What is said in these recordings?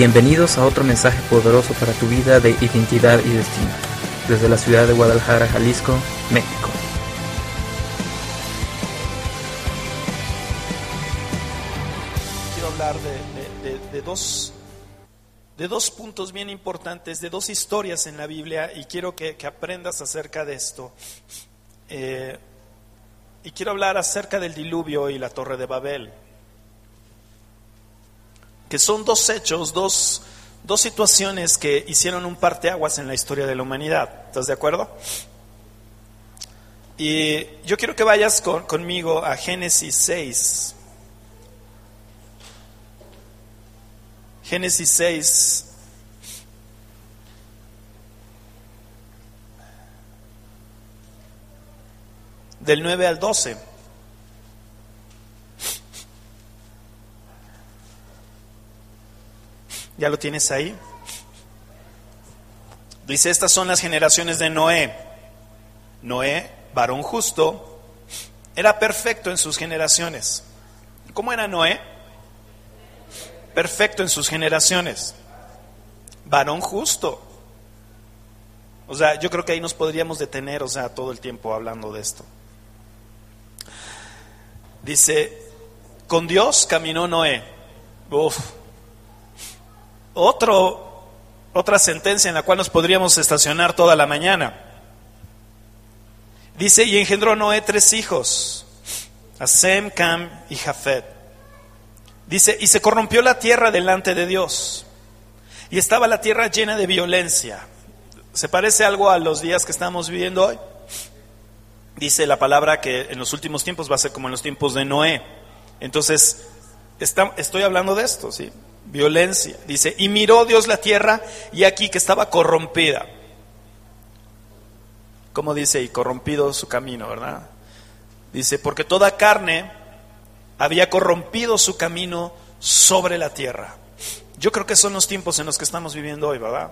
Bienvenidos a otro mensaje poderoso para tu vida de identidad y destino, desde la ciudad de Guadalajara, Jalisco, México. Quiero hablar de, de- dos, de dos puntos bien importantes, de dos historias en la Biblia y quiero que, que aprendas acerca de esto. Eh, y quiero hablar acerca del diluvio y la torre de Babel, que son dos hechos, dos, dos situaciones que hicieron un parteaguas en la historia de la humanidad. ¿Estás de acuerdo? Y yo quiero que vayas con- conmigo a Génesis 6. Génesis 6. Del 9 al 12. ¿Ya lo tienes ahí? Dice, estas son las generaciones de Noé. Noé, varón justo, era perfecto en sus generaciones. ¿Cómo era Noé? Perfecto en sus generaciones. Varón justo. O sea, yo creo que ahí nos podríamos detener, o sea, todo el tiempo hablando de esto. Dice, con Dios caminó Noé. Uf. Otra sentencia en la cual nos podríamos estacionar toda la mañana. Dice, y engendró Noé tres hijos, a Cam y Jafet. Dice, y se corrompió la tierra delante de Dios. Y estaba la tierra llena de violencia. ¿Se parece algo a los días que estamos viviendo hoy? Dice la palabra que en los últimos tiempos va a ser como en los tiempos de Noé. Entonces, estoy hablando de esto, ¿sí? Violencia. Dice, y miró Dios la tierra y aquí que estaba corrompida. Como dice, y corrompido su camino, ¿verdad? Dice, porque toda carne había corrompido su camino sobre la tierra. Yo creo que son los tiempos en los que estamos viviendo hoy, ¿verdad?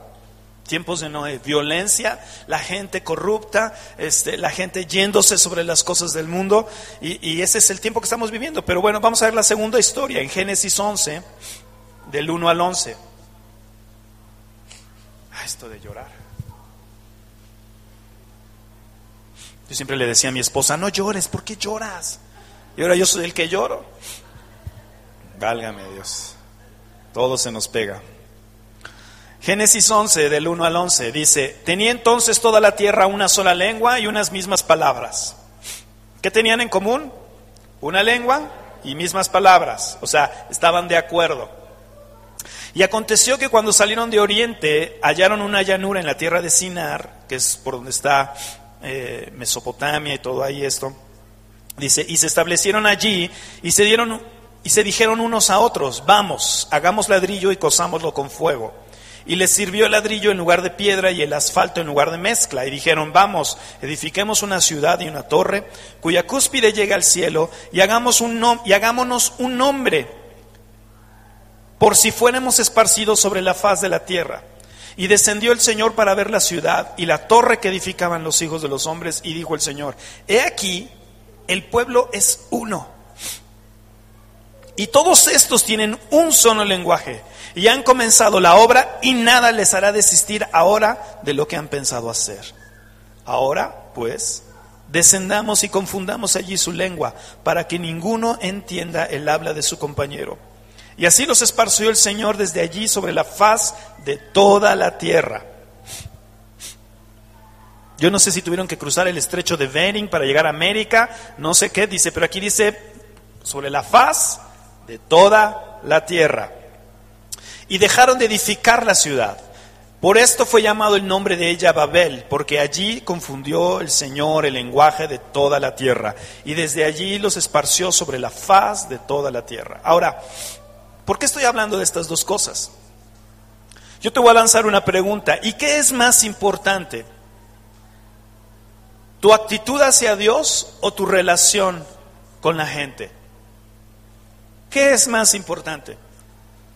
Tiempos de Noé, violencia, la gente corrupta, este, la gente yéndose sobre las cosas del mundo, y, y ese es el tiempo que estamos viviendo. Pero bueno, vamos a ver la segunda historia en Génesis 11, del 1 al 11. Ah, esto de llorar. Yo siempre le decía a mi esposa, no llores, ¿por qué lloras? Y ahora yo soy el que lloro. Válgame Dios. Todo se nos pega. Génesis 11, del 1 al 11, dice, tenía entonces toda la tierra una sola lengua y unas mismas palabras. ¿Qué tenían en común? Una lengua y mismas palabras. O sea, estaban de acuerdo. Y aconteció que cuando salieron de Oriente hallaron una llanura en la tierra de Sinar, que es por donde está eh, Mesopotamia y todo ahí esto. Dice, y se establecieron allí y se dieron y se dijeron unos a otros, vamos, hagamos ladrillo y cosámoslo con fuego. Y les sirvió el ladrillo en lugar de piedra y el asfalto en lugar de mezcla. Y dijeron, vamos, edifiquemos una ciudad y una torre cuya cúspide llega al cielo y, hagámonos un nombre por si fuéramos esparcidos sobre la faz de la tierra. Y descendió el Señor para ver la ciudad y la torre que edificaban los hijos de los hombres, y dijo el Señor, he aquí, el pueblo es uno. Y todos estos tienen un solo lenguaje, y han comenzado la obra, y nada les hará desistir ahora de lo que han pensado hacer. Ahora, pues, descendamos y confundamos allí su lengua, para que ninguno entienda el habla de su compañero. Y así los esparció el Señor desde allí sobre la faz de toda la tierra. Yo no sé si tuvieron que cruzar el estrecho de Bering para llegar a América, no sé qué dice, pero aquí dice sobre la faz de toda la tierra. Y dejaron de edificar la ciudad. Por esto fue llamado el nombre de ella Babel, porque allí confundió el Señor el lenguaje de toda la tierra. Y desde allí los esparció sobre la faz de toda la tierra. Ahora, ¿por qué estoy hablando de estas dos cosas? Yo te voy a lanzar una pregunta. ¿Y qué es más importante? ¿Tu actitud hacia Dios o tu relación con la gente? ¿Qué es más importante?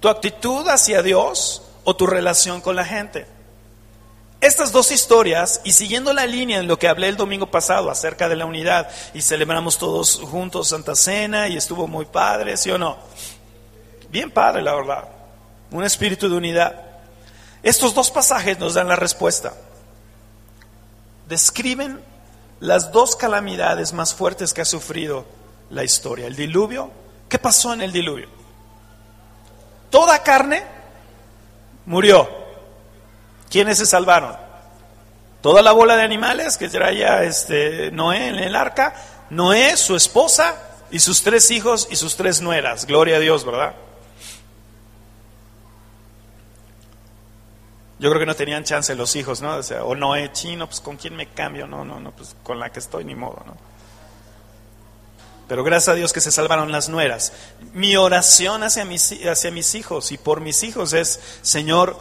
¿Tu actitud hacia Dios o tu relación con la gente? Estas dos historias, y siguiendo la línea en lo que hablé el domingo pasado acerca de la unidad, y celebramos todos juntos Santa Cena, y estuvo muy padre, ¿sí o no? Bien padre, la verdad. un espíritu de unidad. Estos dos pasajes nos dan la respuesta. Describen las dos calamidades más fuertes que ha sufrido la historia. El diluvio. ¿Qué pasó en el diluvio? Toda carne murió. ¿Quiénes se salvaron? Toda la bola de animales que traía este Noé en el arca, Noé, su esposa y sus tres hijos y sus tres nueras. Gloria a Dios, ¿verdad? Yo creo que no tenían chance los hijos, ¿no? O, sea, o Noé chino, pues con quién me cambio, no, no, no, pues con la que estoy ni modo, ¿no? Pero gracias a Dios que se salvaron las nueras. Mi oración hacia mis, hacia mis hijos y por mis hijos es, Señor,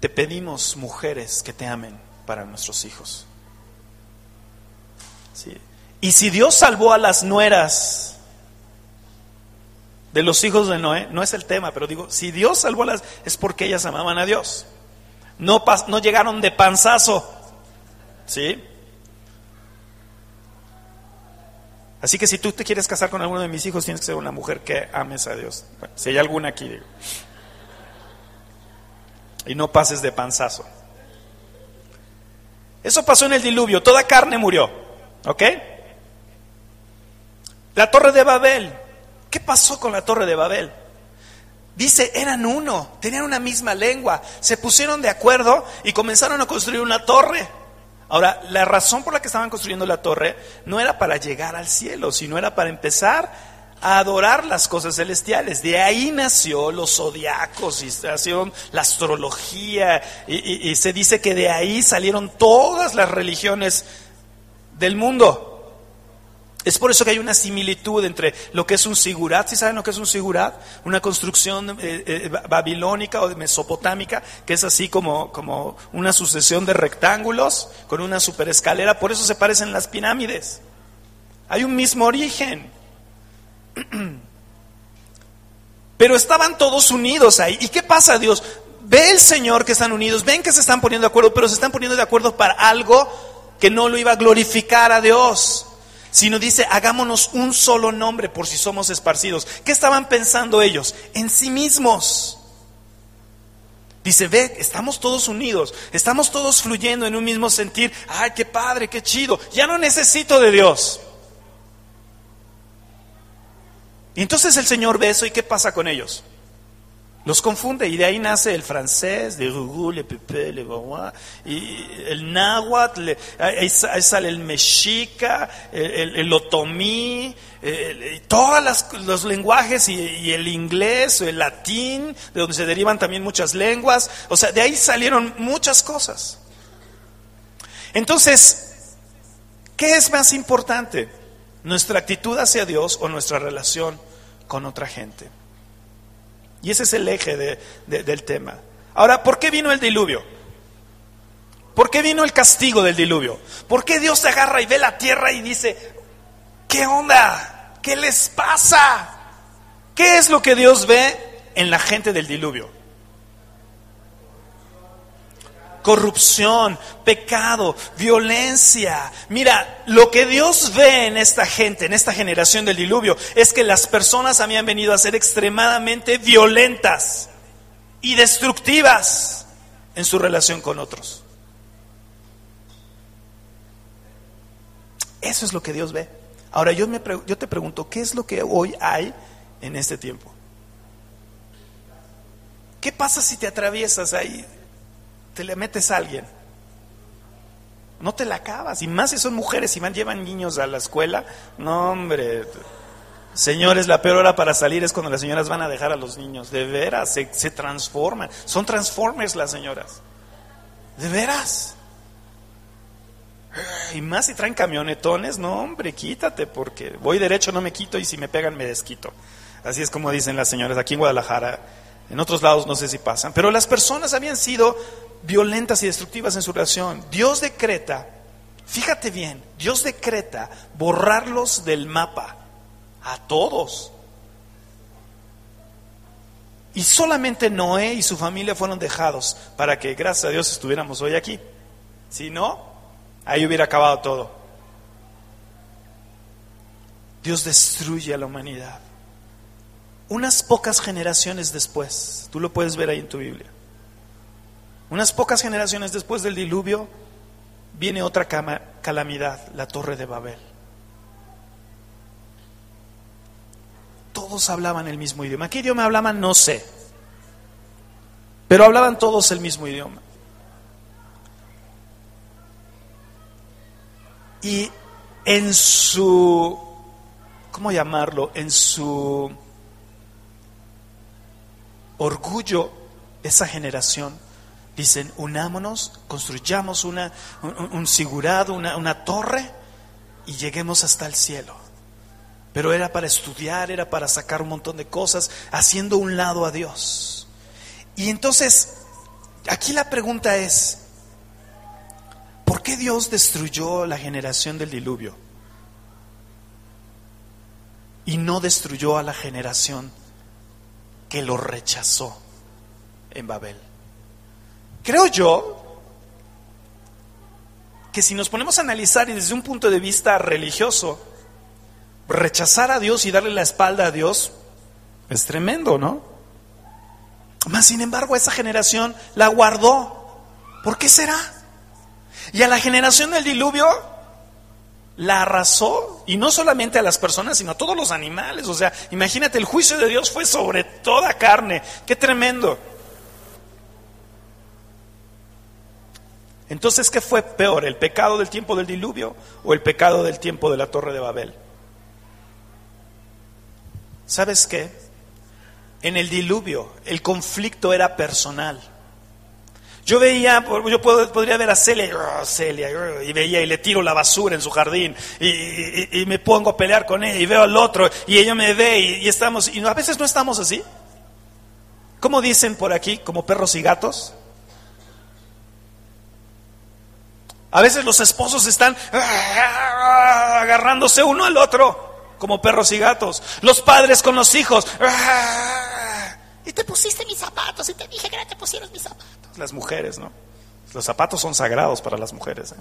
te pedimos mujeres que te amen para nuestros hijos. Y si Dios salvó a las nueras de los hijos de Noé, no es el tema, pero digo, si Dios salvó a las, es porque ellas amaban a Dios. No, no llegaron de panzazo. ¿Sí? Así que si tú te quieres casar con alguno de mis hijos, tienes que ser una mujer que ames a Dios. si hay alguna aquí, digo. Y no pases de panzazo. Eso pasó en el diluvio, toda carne murió. ¿Ok? La torre de Babel. ¿Qué pasó con la torre de Babel? Dice, eran uno, tenían una misma lengua, se pusieron de acuerdo y comenzaron a construir una torre. Ahora, la razón por la que estaban construyendo la torre no era para llegar al cielo, sino era para empezar a adorar las cosas celestiales. De ahí nació los zodiacos y nació la astrología y, se dice que de ahí salieron todas las religiones del mundo. Es por eso que hay una similitud entre lo que es un sigurat, ¿sí saben lo que es un sigurat? Una construcción eh, eh, babilónica o mesopotámica, que es así como, como una sucesión de rectángulos con una superescalera, por eso se parecen las pirámides. Hay un mismo origen. Pero estaban todos unidos ahí. ¿Y qué pasa, Dios? Ve el Señor que están unidos, ven que se están poniendo de acuerdo, pero se están poniendo de acuerdo para algo que no lo iba a glorificar a Dios, sino dice, hagámonos un solo nombre por si somos esparcidos. ¿Qué estaban pensando ellos? En sí mismos. Dice, ve, estamos todos unidos, estamos todos fluyendo en un mismo sentir. Ay, qué padre, qué chido. Ya no necesito de Dios. Y entonces el Señor ve eso y ¿qué pasa con ellos? Los confunde y de ahí nace el francés, de le pepe, le y el náhuatl, ahí sale el mexica, el, otomí, todos los lenguajes y, el inglés, el latín, de donde se derivan también muchas lenguas. O sea, de ahí salieron muchas cosas. Entonces, ¿qué es más importante? nuestra actitud hacia Dios o nuestra relación con otra gente. Y ese es el eje del tema. Ahora, ¿por qué vino el diluvio? ¿Por qué vino el castigo del diluvio? ¿Por qué Dios se agarra y ve la tierra y dice, ¿qué onda? ¿Qué les pasa? ¿Qué es lo que Dios ve en la gente del diluvio? Corrupción, pecado, violencia. Mira, lo que Dios ve en esta gente, en esta generación del diluvio, es que las personas habían venido a ser extremadamente violentas y destructivas en su relación con otros. Eso es lo que Dios ve. Ahora yo, me, yo te pregunto, ¿qué es lo que hoy hay en este tiempo? ¿Qué pasa si te atraviesas ahí te le metes a alguien. No te la acabas. Y más si son mujeres y van, llevan niños a la escuela. No, hombre. Señores, la peor hora para salir es cuando las señoras van a dejar a los niños. De veras, se, se transforman. Son transformers las señoras. De veras. Y más si traen camionetones, no, hombre, quítate, porque voy derecho, no me quito, y si me pegan, me desquito. Así es como dicen las señoras aquí en Guadalajara. En otros lados no sé si pasan. Pero las personas habían sido violentas y destructivas en su relación. Dios decreta, fíjate bien, Dios decreta borrarlos del mapa a todos. Y solamente Noé y su familia fueron dejados para que, gracias a Dios, estuviéramos hoy aquí. Si no, ahí hubiera acabado todo. Dios destruye a la humanidad. unas pocas generaciones después, tú lo puedes ver ahí en tu Biblia, unas pocas generaciones después del diluvio, viene otra calamidad, la torre de Babel. Todos hablaban el mismo idioma. ¿Qué idioma hablaban? No sé. Pero hablaban todos el mismo idioma. Y en su, ¿cómo llamarlo? En su orgullo, esa generación, dicen, unámonos, construyamos una, un, sigurado, una, una torre y lleguemos hasta el cielo. Pero era para estudiar, era para sacar un montón de cosas, haciendo un lado a Dios. Y entonces, aquí la pregunta es, ¿por qué Dios destruyó la generación del diluvio? Y no destruyó a la generación que lo rechazó en Babel. Creo yo que si nos ponemos a analizar y desde un punto de vista religioso, rechazar a Dios y darle la espalda a Dios es tremendo, ¿no? Más sin embargo, esa generación la guardó. ¿Por qué será? Y a la generación del diluvio la arrasó, y no solamente a las personas, sino a todos los animales. O sea, imagínate, el juicio de Dios fue sobre toda carne. Qué tremendo. Entonces, ¿qué fue peor? ¿El pecado del tiempo del diluvio o el pecado del tiempo de la torre de Babel? ¿Sabes qué? En el diluvio el conflicto era personal. Yo veía, yo podría ver a Celia, oh, Celia, oh", y veía y le tiro la basura en su jardín y, me pongo a pelear con ella y veo al otro y ella me ve y, estamos, y a veces no estamos así. ¿Cómo dicen por aquí? Como perros y gatos. A veces los esposos están ah, agarrándose uno al otro como perros y gatos. Los padres con los hijos. ¡Ah! Y te pusiste mis zapatos y te dije que no te pusieras mis zapatos. Las mujeres, ¿no? Los zapatos son sagrados para las mujeres. ¿eh?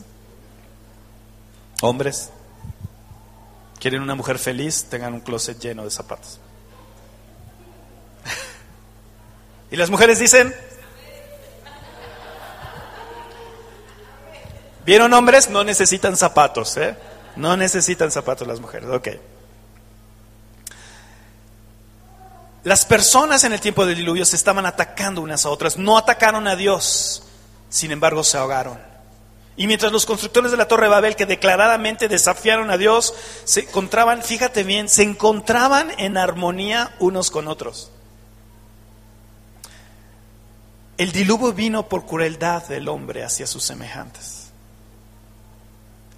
Hombres, quieren una mujer feliz, tengan un closet lleno de zapatos. y las mujeres dicen, ¿vieron hombres? No necesitan zapatos, ¿eh? No necesitan zapatos las mujeres, ok. Las personas en el tiempo del diluvio se estaban atacando unas a otras, no atacaron a Dios, sin embargo se ahogaron. Y mientras los constructores de la Torre de Babel, que declaradamente desafiaron a Dios, se encontraban, fíjate bien, se encontraban en armonía unos con otros. El diluvio vino por crueldad del hombre hacia sus semejantes.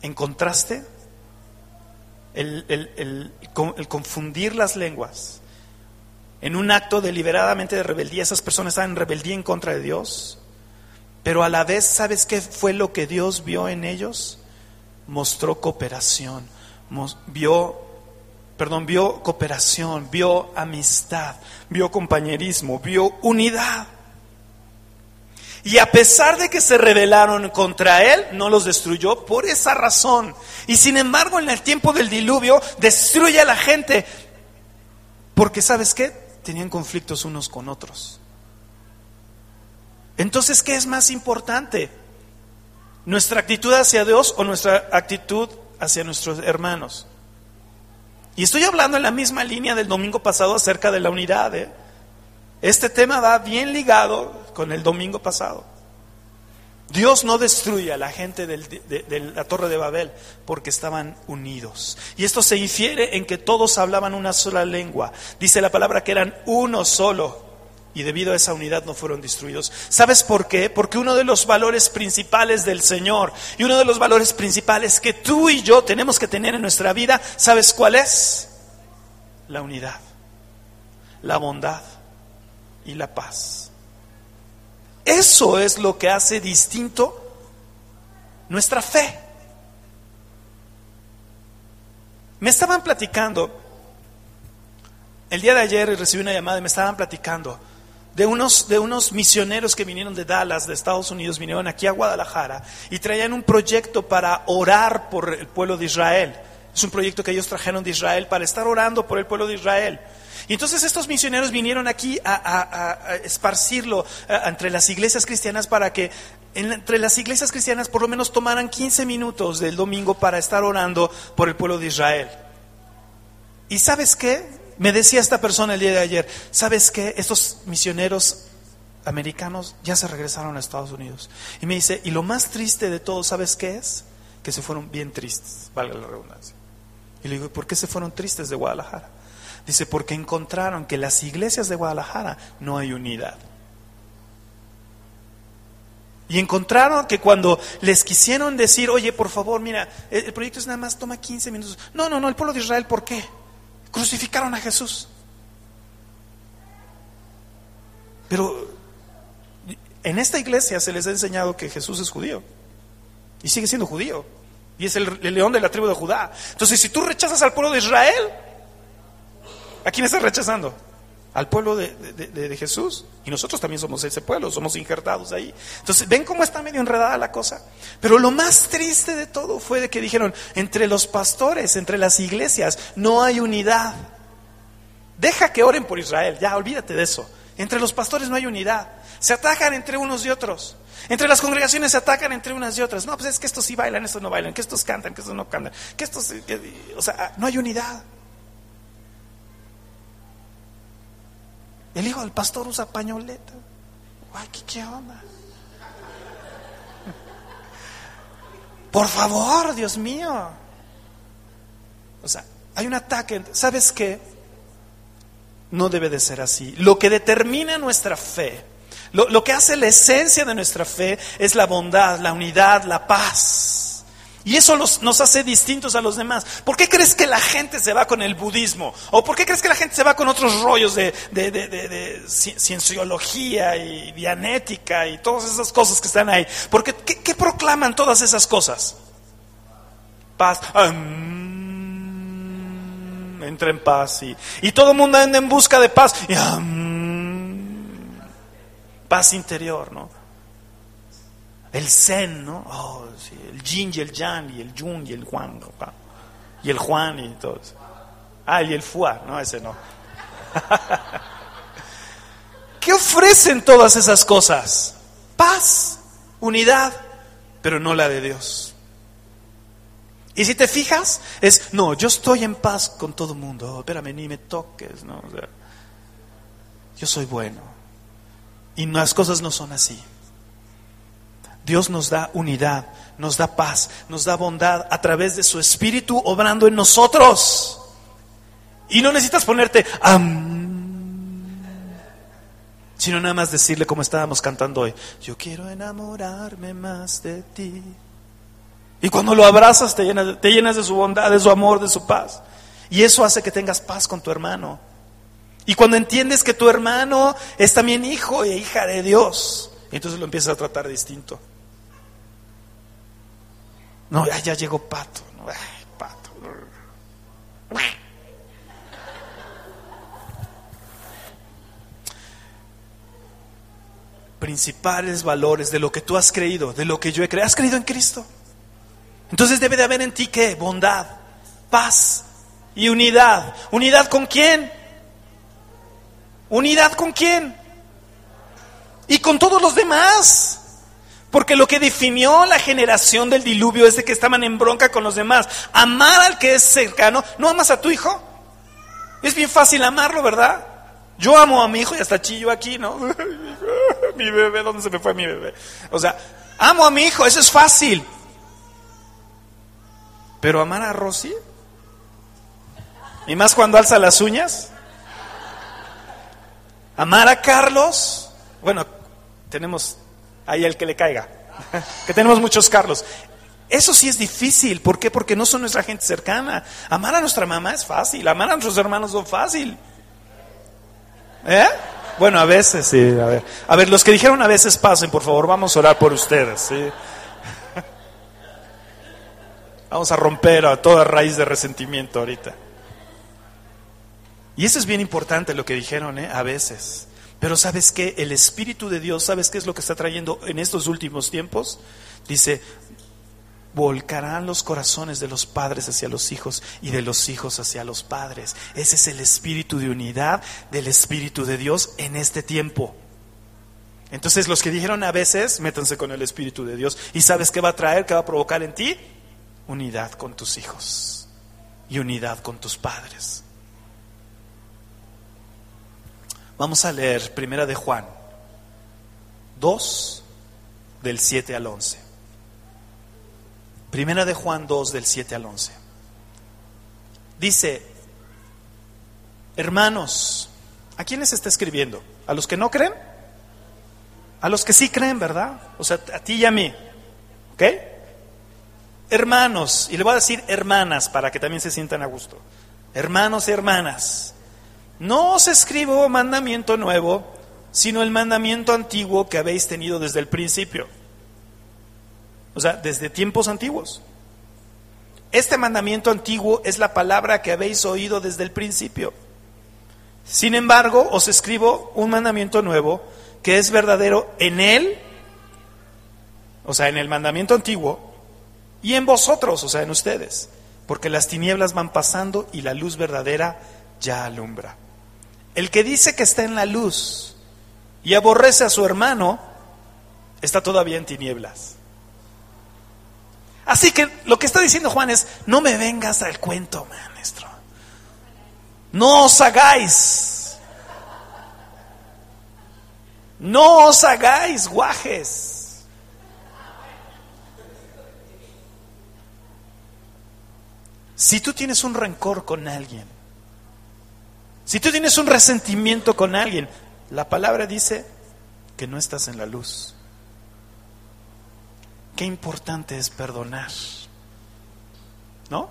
En contraste, el, el confundir las lenguas en un acto deliberadamente de rebeldía, esas personas estaban en rebeldía en contra de Dios, pero a la vez, ¿sabes qué fue lo que Dios vio en ellos? Mostró cooperación, vio, perdón, vio cooperación, vio amistad, vio compañerismo, vio unidad. Y a pesar de que se rebelaron contra él, no los destruyó por esa razón. Y sin embargo, en el tiempo del diluvio, destruye a la gente. Porque sabes qué? tenían conflictos unos con otros. Entonces, ¿qué es más importante? ¿Nuestra actitud hacia Dios o nuestra actitud hacia nuestros hermanos? Y estoy hablando en la misma línea del domingo pasado acerca de la unidad. ¿eh? Este tema va bien ligado con el domingo pasado. Dios no destruye a la gente de, la torre de Babel porque estaban unidos. Y esto se infiere en que todos hablaban una sola lengua. Dice la palabra que eran uno solo y debido a esa unidad no fueron destruidos. ¿Sabes por qué? Porque uno de los valores principales del Señor y uno de los valores principales que tú y yo tenemos que tener en nuestra vida, ¿sabes cuál es? La unidad, la bondad y la paz. Eso es lo que hace distinto nuestra fe. Me estaban platicando, el día de ayer recibí una llamada y me estaban platicando de unos, de unos misioneros que vinieron de Dallas, de Estados Unidos, vinieron aquí a Guadalajara y traían un proyecto para orar por el pueblo de Israel. Es un proyecto que ellos trajeron de Israel para estar orando por el pueblo de Israel. Y entonces estos misioneros vinieron aquí a, esparcirlo entre las iglesias cristianas para que entre las iglesias cristianas por lo menos tomaran 15 minutos del domingo para estar orando por el pueblo de Israel. ¿Y sabes qué? Me decía esta persona el día de ayer, ¿sabes qué? Estos misioneros americanos ya se regresaron a Estados Unidos. Y me dice, y lo más triste de todo, ¿sabes qué es? Que se fueron bien tristes, valga la redundancia. Y le digo, ¿por qué se fueron tristes de Guadalajara? Dice, porque encontraron que las iglesias de Guadalajara no hay unidad. Y encontraron que cuando les quisieron decir, oye, por favor, mira, el proyecto es nada más, toma 15 minutos. No, no, no, el pueblo de Israel, ¿por qué? Crucificaron a Jesús. Pero en esta iglesia se les ha enseñado que Jesús es judío. Y sigue siendo judío. Y es el, león de la tribu de Judá. Entonces, si tú rechazas al pueblo de Israel, ¿a quién estás rechazando? Al pueblo de, Jesús. Y nosotros también somos ese pueblo, somos injertados ahí. Entonces, ven cómo está medio enredada la cosa. Pero lo más triste de todo fue de que dijeron, entre los pastores, entre las iglesias, no hay unidad. Deja que oren por Israel, ya olvídate de eso. Entre los pastores no hay unidad. Se atacan entre unos y otros. Entre las congregaciones se atacan entre unas y otras. No, pues es que estos sí bailan, estos no bailan, que estos cantan, que estos no cantan, que estos, o sea, no hay unidad. El hijo del pastor usa pañoleta. Ay, ¿qué, qué onda? Por favor, Dios mío. O sea, hay un ataque. ¿Sabes qué? No debe de ser así. Lo que determina nuestra fe lo, que hace la esencia de nuestra fe es la bondad, la unidad, la paz. Y eso nos hace distintos a los demás. ¿Por qué crees que la gente se va con el budismo? ¿O por qué crees que la gente se va con otros rollos de, cienciología y dianética y todas esas cosas que están ahí? Porque ¿qué, proclaman todas esas cosas? Paz. entra en paz y, y todo el mundo anda en busca de paz. Y, paz interior, ¿no? El zen, ¿no? Oh, el yin y el yang, y el yun y el juan, y el juan y todo eso. Ah, y el fuá, no, ese no. ¿Qué ofrecen todas esas cosas? Paz, unidad, pero no la de Dios. Y si te fijas, es, no, yo estoy en paz con todo el mundo, oh, espérame, ni me toques, ¿no? yo soy bueno. Y las cosas no son así. Dios nos da unidad, nos da paz, nos da bondad a través de su Espíritu obrando en nosotros. Y no necesitas ponerte, sino nada más decirle como estábamos cantando hoy, yo quiero enamorarme más de ti. Y cuando lo abrazas te llenas, te llenas de su bondad, de su amor, de su paz. Y eso hace que tengas paz con tu hermano. Y cuando entiendes que tu hermano es también hijo e hija de Dios, entonces lo empiezas a tratar distinto. No, ya llegó pato. pato. Principales valores de lo que tú has creído, de lo que yo he creído. ¿Has creído en Cristo? Entonces debe de haber en ti qué? Bondad, paz y unidad. ¿Unidad con quién? ¿Unidad con quién? Y con todos los demás. Porque lo que definió la generación del diluvio es de que estaban en bronca con los demás. Amar al que es cercano. ¿No amas a tu hijo? Es bien fácil amarlo, ¿verdad? Yo amo a mi hijo y hasta chillo aquí, ¿no? mi bebé, ¿dónde se me fue mi bebé? O sea, amo a mi hijo, eso es fácil. Pero amar a Rosy, y más cuando alza las uñas, Amar a Carlos, bueno, tenemos ahí el que le caiga, que tenemos muchos Carlos. Eso sí es difícil, ¿por qué? Porque no son nuestra gente cercana. Amar a nuestra mamá es fácil, amar a nuestros hermanos es fácil. ¿Eh? Bueno, a veces, sí, a ver. A ver, los que dijeron a veces pasen, por favor, vamos a orar por ustedes, ¿sí? Vamos a romper a toda raíz de resentimiento ahorita. Y eso es bien importante lo que dijeron, ¿eh? A veces. Pero ¿sabes qué? El Espíritu de Dios, ¿sabes qué es lo que está trayendo en estos últimos tiempos? Dice, volcarán los corazones de los padres hacia los hijos y de los hijos hacia los padres. Ese es el espíritu de unidad del Espíritu de Dios en este tiempo. Entonces los que dijeron a veces, métanse con el Espíritu de Dios. ¿Y sabes qué va a traer, qué va a provocar en ti? Unidad con tus hijos y unidad con tus padres. Vamos a leer Primera de Juan 2 del 7 al 11. Primera de Juan 2 del 7 al 11. Dice, hermanos, ¿a quiénes está escribiendo? ¿A los que no creen? A los que sí creen, ¿verdad? O sea, a ti y a mí. ¿Ok? Hermanos, y le voy a decir hermanas para que también se sientan a gusto. Hermanos y hermanas, no os escribo mandamiento nuevo, sino el mandamiento antiguo que habéis tenido desde el principio. O sea, desde tiempos antiguos. Este mandamiento antiguo es la palabra que habéis oído desde el principio. Sin embargo, os escribo un mandamiento nuevo que es verdadero en él, o sea, en el mandamiento antiguo, y en vosotros, o sea, en ustedes, porque las tinieblas van pasando y la luz verdadera ya alumbra. El que dice que está en la luz y aborrece a su hermano, está todavía en tinieblas. Así que lo que está diciendo Juan es, no me vengas al cuento, maestro. No os hagáis. No os hagáis guajes. Si tú tienes un rencor con alguien, si tú tienes un resentimiento con alguien, la palabra dice que no estás en la luz. Qué importante es perdonar. ¿No?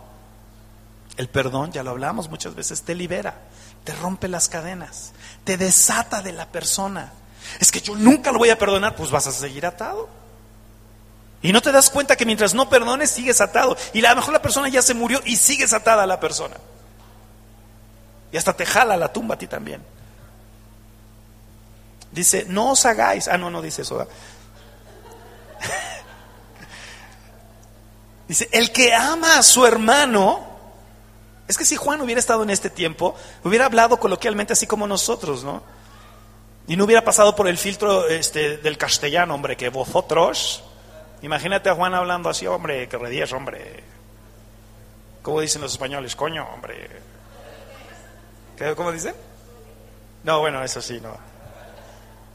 El perdón, ya lo hablamos muchas veces, te libera, te rompe las cadenas, te desata de la persona. Es que yo nunca lo voy a perdonar, pues vas a seguir atado. Y no te das cuenta que mientras no perdones, sigues atado. Y a lo mejor la persona ya se murió y sigues atada a la persona. Y hasta te jala la tumba a ti también. Dice, no os hagáis. Ah, no, no dice eso. Dice, el que ama a su hermano, es que si Juan hubiera estado en este tiempo, hubiera hablado coloquialmente así como nosotros, ¿no? Y no hubiera pasado por el filtro este, del castellano, hombre, que vosotros, imagínate a Juan hablando así, hombre, que redíes, hombre. ¿Cómo dicen los españoles? Coño, hombre. ¿Cómo dicen? No, bueno, eso sí, no.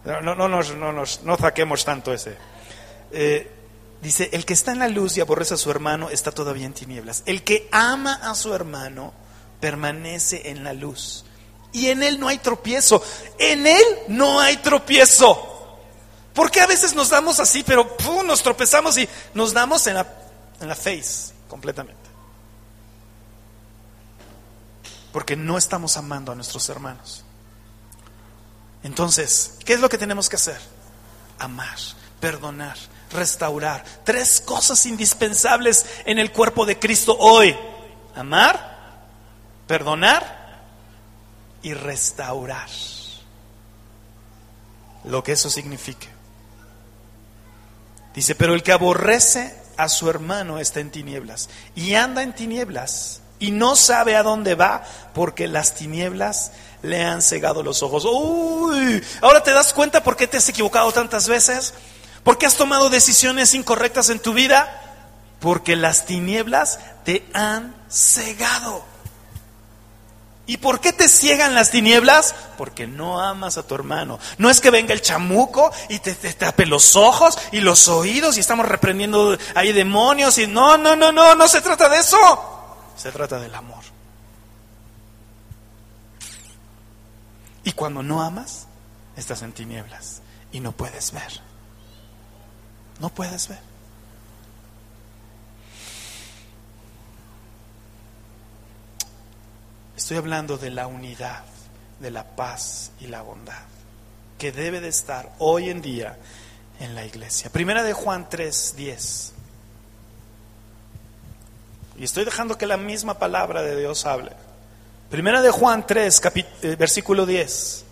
No, no, no, nos, no, nos, no saquemos tanto ese. Eh, Dice, el que está en la luz y aborrece a su hermano está todavía en tinieblas. El que ama a su hermano permanece en la luz. Y en él no hay tropiezo. En él no hay tropiezo. Porque a veces nos damos así, pero nos tropezamos y nos damos en la, en la face completamente. Porque no estamos amando a nuestros hermanos. Entonces, ¿qué es lo que tenemos que hacer? Amar, perdonar, restaurar. Tres cosas indispensables en el cuerpo de Cristo hoy. Amar, perdonar y restaurar. Lo que eso signifique. Dice, pero el que aborrece a su hermano está en tinieblas y anda en tinieblas y no sabe a dónde va porque las tinieblas le han cegado los ojos. Uy, ahora te das cuenta por qué te has equivocado tantas veces. ¿Por qué has tomado decisiones incorrectas en tu vida? Porque las tinieblas te han cegado. ¿Y por qué te ciegan las tinieblas? Porque no amas a tu hermano. No es que venga el chamuco y te, tape los ojos y los oídos y estamos reprendiendo ahí demonios y no, no, no, no, no se trata de eso. Se trata del amor. Y cuando no amas, estás en tinieblas y no puedes ver. No puedes ver. Estoy hablando de la unidad, de la paz y la bondad que debe de estar hoy en día en la iglesia. Primera de Juan 3, 10. Y estoy dejando que la misma palabra de Dios hable. Primera de Juan 3, eh, versículo 10.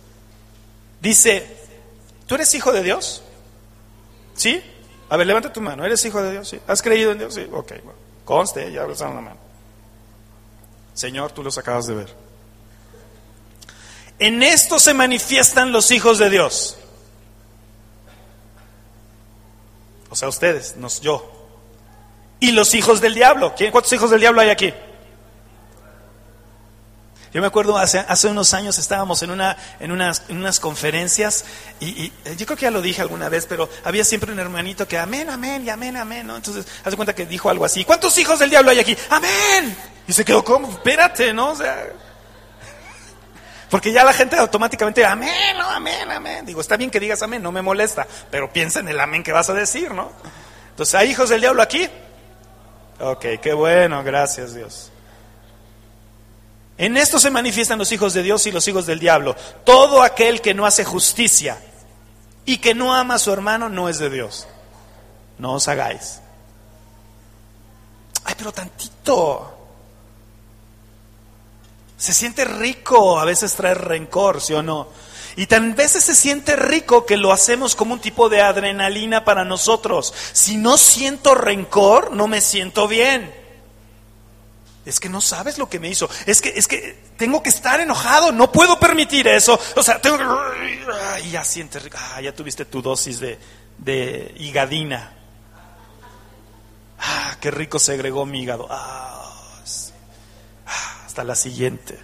Dice, ¿tú eres hijo de Dios? ¿Sí? A ver, levanta tu mano. ¿Eres hijo de Dios? Sí. ¿Has creído en Dios? Sí. Ok, bueno. Conste, ya alzaron la mano. Señor, tú los acabas de ver. En esto se manifiestan los hijos de Dios. O sea, ustedes, no yo. Y los hijos del diablo. ¿Quién, ¿Cuántos hijos del diablo hay aquí? Yo me acuerdo hace, hace unos años estábamos en, una, en, unas, unas conferencias y, eh, yo creo que ya lo dije alguna vez, pero había siempre un hermanito que amén, amén y amén, amén, ¿no? Entonces, hace cuenta que dijo algo así, ¿cuántos hijos del diablo hay aquí? Amén. Y se quedó como, espérate, ¿no? O sea, porque ya la gente automáticamente, amén, no, amén, amén. Digo, está bien que digas amén, no me molesta, pero piensa en el amén que vas a decir, ¿no? Entonces, ¿hay hijos del diablo aquí? Ok, qué bueno, gracias Dios. En esto se manifiestan los hijos de Dios y los hijos del diablo. Todo aquel que no hace justicia y que no ama a su hermano no es de Dios. No os hagáis. Ay, pero tantito. Se siente rico a veces traer rencor, ¿sí o no? Y tan veces se siente rico que lo hacemos como un tipo de adrenalina para nosotros. Si no siento rencor, no me siento bien. Es que no sabes lo que me hizo. Es que, es que tengo que estar enojado. No puedo permitir eso. O sea, tengo que. Y ya sientes. Ah, ya tuviste tu dosis de, de higadina. Ah, qué rico se agregó mi hígado. Ah, ah, hasta la siguiente.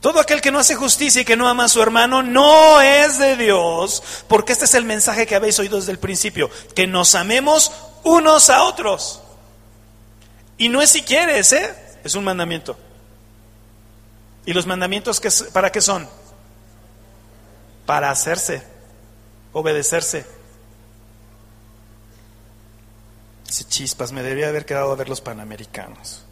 Todo aquel que no hace justicia y que no ama a su hermano no es de Dios, porque este es el mensaje que habéis oído desde el principio, que nos amemos unos a otros. Y no es si quieres, ¿eh? Es un mandamiento. ¿Y los mandamientos que, para qué son? Para hacerse, obedecerse. Dice chispas, me debería haber quedado a ver los panamericanos.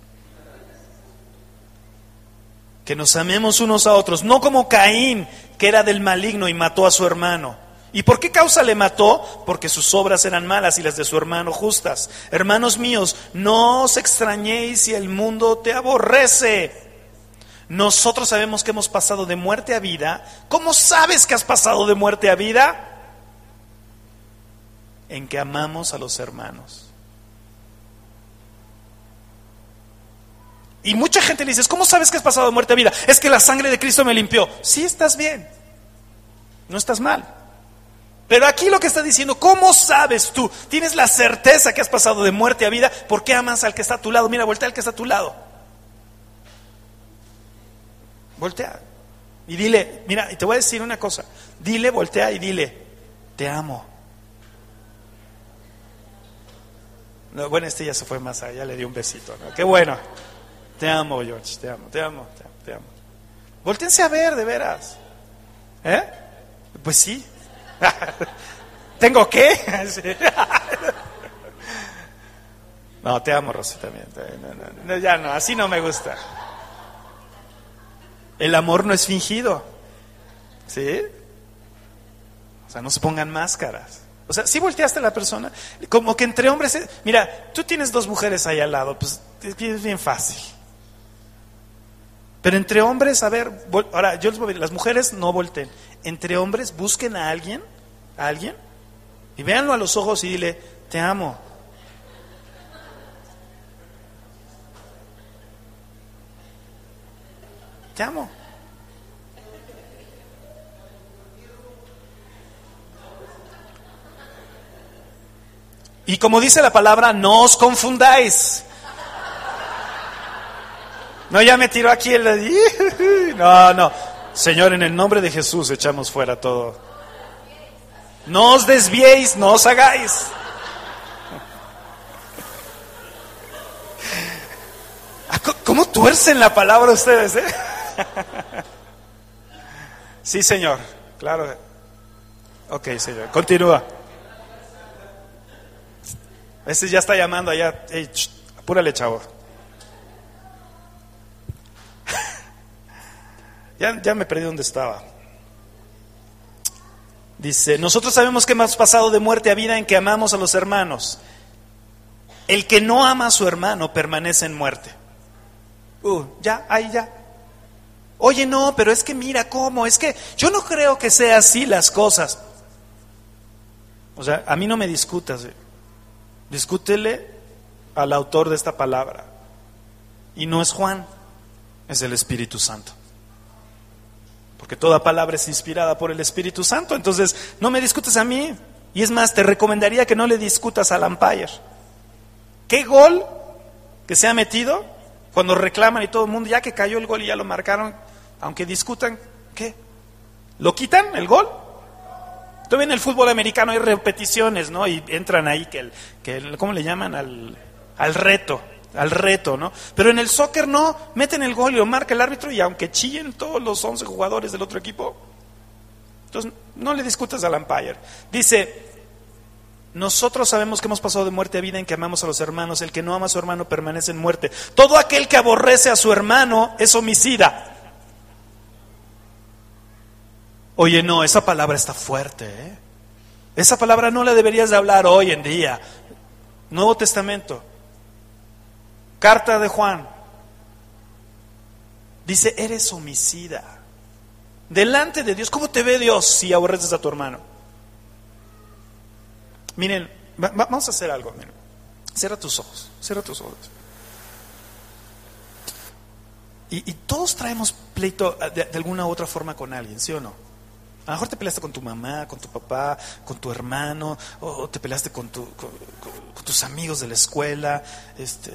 Que nos amemos unos a otros, no como Caín, que era del maligno y mató a su hermano. ¿Y por qué causa le mató? Porque sus obras eran malas y las de su hermano justas. Hermanos míos, no os extrañéis si el mundo te aborrece. Nosotros sabemos que hemos pasado de muerte a vida. ¿Cómo sabes que has pasado de muerte a vida? En que amamos a los hermanos. Y mucha gente le dice, ¿cómo sabes que has pasado de muerte a vida? Es que la sangre de Cristo me limpió. Sí, estás bien. No estás mal. Pero aquí lo que está diciendo, ¿cómo sabes tú? Tienes la certeza que has pasado de muerte a vida. ¿Por qué amas al que está a tu lado? Mira, voltea al que está a tu lado. Voltea. Y dile, mira, y te voy a decir una cosa. Dile, voltea y dile, te amo. No, bueno, este ya se fue más allá, le dio un besito. Qué bueno. Te amo, George, te amo, te amo, te amo. Te amo. Voltense a ver, de veras. ¿Eh? Pues sí, ¿Tengo qué? no, te amo, Rosy, también. ya no, así no me gusta. El amor no es fingido. ¿Sí? O sea, no se pongan máscaras. O sea, si volteaste a la persona, como que entre hombres, mira, tú tienes dos mujeres ahí al lado, pues es bien fácil. Pero entre hombres, a ver, ahora yo les voy a decir, las mujeres no volteen. Entre hombres busquen a alguien, a alguien, y véanlo a los ojos y dile, te amo. Te amo. Y como dice la palabra, no os confundáis. No, ya me tiró aquí el... No, no. Señor, en el nombre de Jesús echamos fuera todo. No os desviéis, no os hagáis. Ah, ¿Cómo tuercen la palabra ustedes? Eh? Sí, Señor, claro. Ok, Señor, continúa. Este ya está llamando allá. apúrale, chavo. Ya, ya me perdí donde estaba. Dice, nosotros sabemos que hemos pasado de muerte a vida en que amamos a los hermanos. El que no ama a su hermano permanece en muerte. Uh, ya, ahí ya. Oye, no, pero es que mira cómo, es que yo no creo que sea así las cosas. O sea, a mí no me discutas. eh. Discútele al autor de esta palabra. Y no es Juan, es el Espíritu Santo. Porque toda palabra es inspirada por el Espíritu Santo. Entonces, no me discutes a mí. Y es más, te recomendaría que no le discutas al umpire. ¿Qué gol que se ha metido cuando reclaman y todo el mundo, ya que cayó el gol y ya lo marcaron, aunque discutan, ¿qué? ¿Lo quitan el gol? Todavía en el fútbol americano hay repeticiones, ¿no? Y entran ahí que el, que el- ¿cómo le llaman? Al, al reto, al reto, ¿no? Pero en el soccer no, meten el gol marca el árbitro y aunque chillen todos los 11 jugadores del otro equipo, entonces no le discutas al umpire. Dice, nosotros sabemos que hemos pasado de muerte a vida en que amamos a los hermanos, el que no ama a su hermano permanece en muerte. Todo aquel que aborrece a su hermano es homicida. Oye, no, esa palabra está fuerte. ¿eh? Esa palabra no la deberías de hablar hoy en día. Nuevo Testamento. Carta de Juan. Dice, eres homicida. Delante de Dios, ¿cómo te ve Dios si aborreces a tu hermano? Miren, va- va- vamos a hacer algo. Miren. Cierra tus ojos, cierra tus ojos. Y, todos traemos pleito de, de alguna u otra forma con alguien, ¿sí o no? A lo mejor te peleaste con tu mamá, con tu papá, con tu hermano, o, te peleaste con, tu- con- con- con tus amigos de la escuela, este,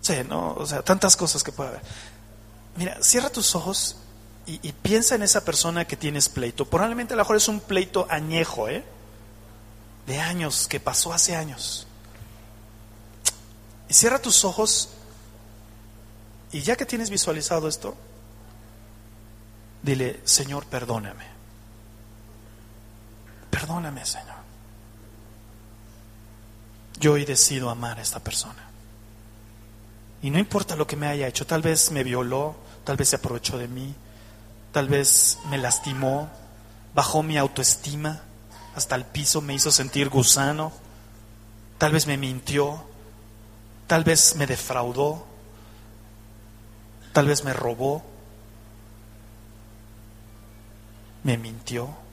sí, ¿no? O sea, tantas cosas que puede haber. Mira, cierra tus ojos y, y piensa en esa persona que tienes pleito. Probablemente a lo mejor es un pleito añejo, ¿eh? De años, que pasó hace años. Y cierra tus ojos y ya que tienes visualizado esto, dile, Señor, perdóname. Perdóname, Señor. Yo hoy decido amar a esta persona. Y no importa lo que me haya hecho, tal vez me violó, tal vez se aprovechó de mí, tal vez me lastimó, bajó mi autoestima hasta el piso, me hizo sentir gusano, tal vez me mintió, tal vez me defraudó, tal vez me robó, me mintió.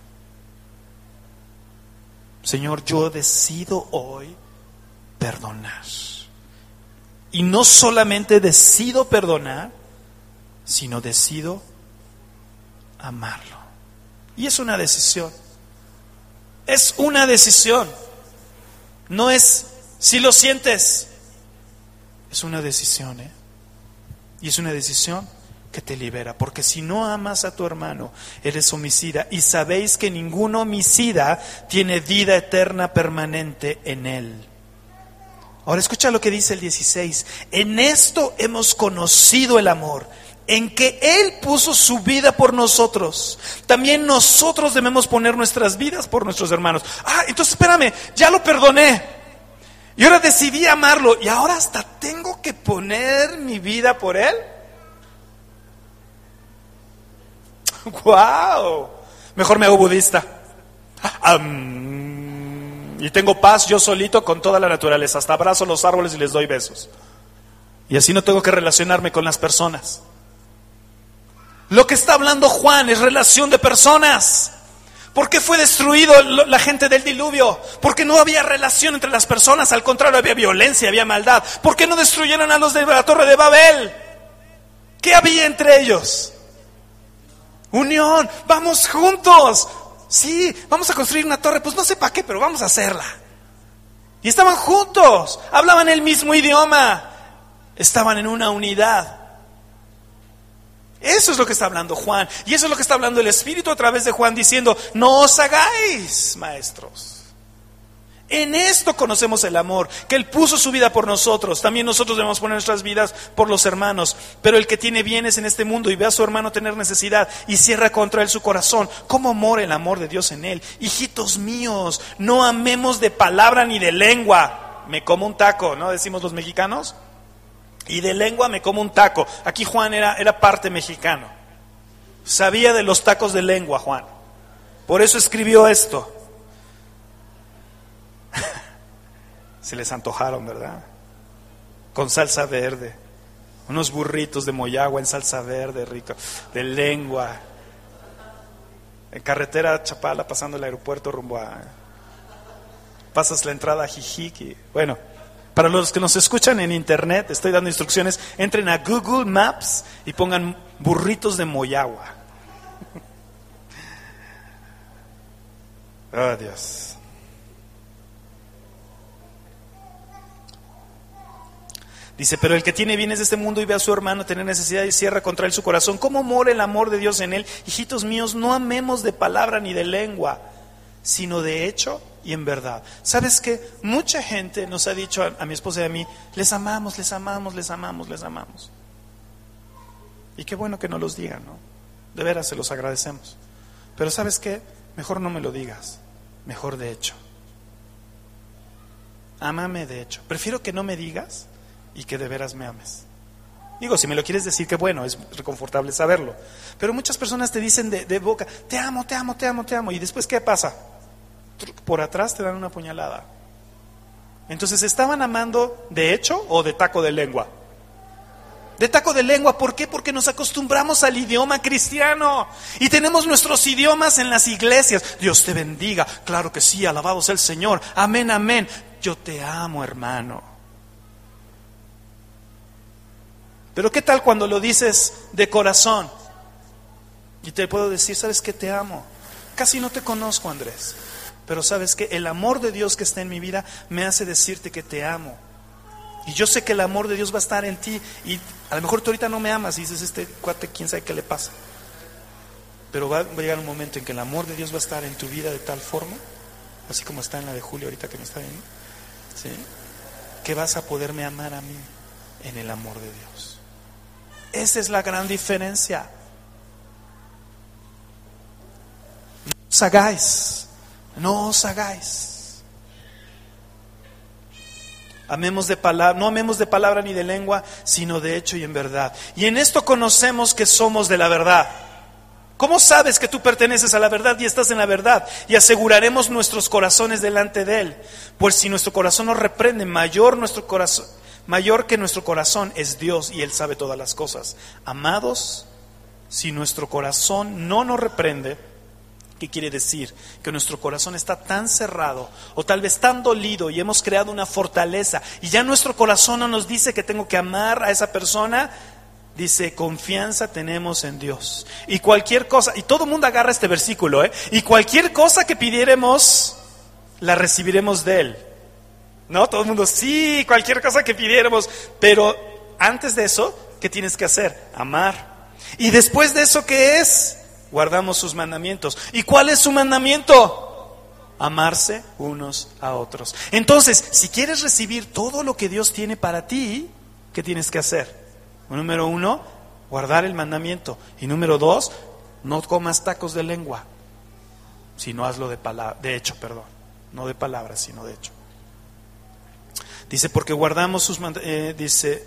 Señor, yo decido hoy perdonar. Y no solamente decido perdonar, sino decido amarlo. Y es una decisión. Es una decisión. No es si lo sientes. Es una decisión, ¿eh? Y es una decisión que te libera, porque si no amas a tu hermano, eres homicida. Y sabéis que ningún homicida tiene vida eterna permanente en él. Ahora escucha lo que dice el 16. En esto hemos conocido el amor, en que Él puso su vida por nosotros. También nosotros debemos poner nuestras vidas por nuestros hermanos. Ah, entonces espérame, ya lo perdoné. Y ahora decidí amarlo y ahora hasta tengo que poner mi vida por Él. ¡Wow! Mejor me hago budista. Y tengo paz yo solito con toda la naturaleza. Hasta abrazo los árboles y les doy besos. Y así no tengo que relacionarme con las personas. Lo que está hablando Juan es relación de personas. ¿Por qué fue destruido la gente del diluvio? Porque no había relación entre las personas, al contrario, había violencia, había maldad. ¿Por qué no destruyeron a los de la torre de Babel? ¿Qué había entre ellos? Unión, vamos juntos. Sí, vamos a construir una torre, pues no sé para qué, pero vamos a hacerla. Y estaban juntos, hablaban el mismo idioma, estaban en una unidad. Eso es lo que está hablando Juan. Y eso es lo que está hablando el Espíritu a través de Juan diciendo, no os hagáis, maestros. En esto conocemos el amor, que Él puso su vida por nosotros. También nosotros debemos poner nuestras vidas por los hermanos. Pero el que tiene bienes en este mundo y ve a su hermano tener necesidad y cierra contra él su corazón, ¿cómo mora el amor de Dios en él? Hijitos míos, no amemos de palabra ni de lengua. Me como un taco, ¿no? Decimos los mexicanos. Y de lengua me como un taco. Aquí Juan era, era parte mexicano. Sabía de los tacos de lengua, Juan. Por eso escribió esto. Se les antojaron, ¿verdad? Con salsa verde. Unos burritos de moyagua en salsa verde, rico. De lengua. En carretera Chapala, pasando el aeropuerto rumbo a. pasas la entrada a Jijic. bueno, para los que nos escuchan en internet, estoy dando instrucciones, entren a Google Maps y pongan burritos de Moyagua. Oh. Dice, pero el que tiene bienes de este mundo y ve a su hermano tener necesidad y cierra contra él su corazón, ¿cómo mora el amor de Dios en él? Hijitos míos, no amemos de palabra ni de lengua, sino de hecho y en verdad. ¿Sabes qué? Mucha gente nos ha dicho a, mi esposa y a mí, les amamos, les amamos, les amamos, les amamos. Y qué bueno que no los digan, ¿no? De veras se los agradecemos. Pero ¿sabes qué? Mejor no me lo digas, mejor de hecho. Ámame de hecho. Prefiero que no me digas y que de veras me ames. Digo, si me lo quieres decir, que bueno, es reconfortable saberlo. Pero muchas personas te dicen de, de, boca, te amo, te amo, te amo, te amo. ¿Y después qué pasa? Por atrás te dan una puñalada. Entonces, ¿estaban amando de hecho o de taco de lengua? De taco de lengua, ¿por qué? Porque nos acostumbramos al idioma cristiano y tenemos nuestros idiomas en las iglesias. Dios te bendiga, claro que sí, alabado sea el Señor, amén, amén. Yo te amo, hermano. Pero ¿qué tal cuando lo dices de corazón? Y te puedo decir, ¿sabes que te amo? Casi no te conozco, Andrés. Pero sabes que el amor de Dios que está en mi vida me hace decirte que te amo. Y yo sé que el amor de Dios va a estar en ti. Y a lo mejor tú ahorita no me amas y dices, este cuate, quién sabe qué le pasa. Pero va a llegar un momento en que el amor de Dios va a estar en tu vida de tal forma, así como está en la de Julio ahorita que me está viendo, ¿sí? que vas a poderme amar a mí en el amor de Dios. Esa es la gran diferencia. No os hagáis, no os hagáis. Amemos de palabra, no amemos de palabra ni de lengua, sino de hecho y en verdad. Y en esto conocemos que somos de la verdad. ¿Cómo sabes que tú perteneces a la verdad y estás en la verdad? Y aseguraremos nuestros corazones delante de Él. Pues si nuestro corazón nos reprende, mayor nuestro corazón, Mayor que nuestro corazón es Dios y Él sabe todas las cosas. Amados, si nuestro corazón no nos reprende, ¿qué quiere decir? Que nuestro corazón está tan cerrado o tal vez tan dolido y hemos creado una fortaleza y ya nuestro corazón no nos dice que tengo que amar a esa persona. Dice, confianza tenemos en Dios. Y cualquier cosa, y todo el mundo agarra este versículo, ¿eh? Y cualquier cosa que pidiéramos, la recibiremos de Él. ¿No? Todo el mundo, sí, cualquier cosa que pidiéramos. Pero antes de eso, ¿qué tienes que hacer? Amar. Y después de eso, ¿qué es? Guardamos sus mandamientos. ¿Y cuál es su mandamiento? Amarse unos a otros. Entonces, si quieres recibir todo lo que Dios tiene para ti, ¿qué tienes que hacer? Número uno, guardar el mandamiento. Y número dos, no comas tacos de lengua, sino hazlo de, de hecho, perdón. No de palabras, sino de hecho. Dice, porque guardamos sus eh, dice,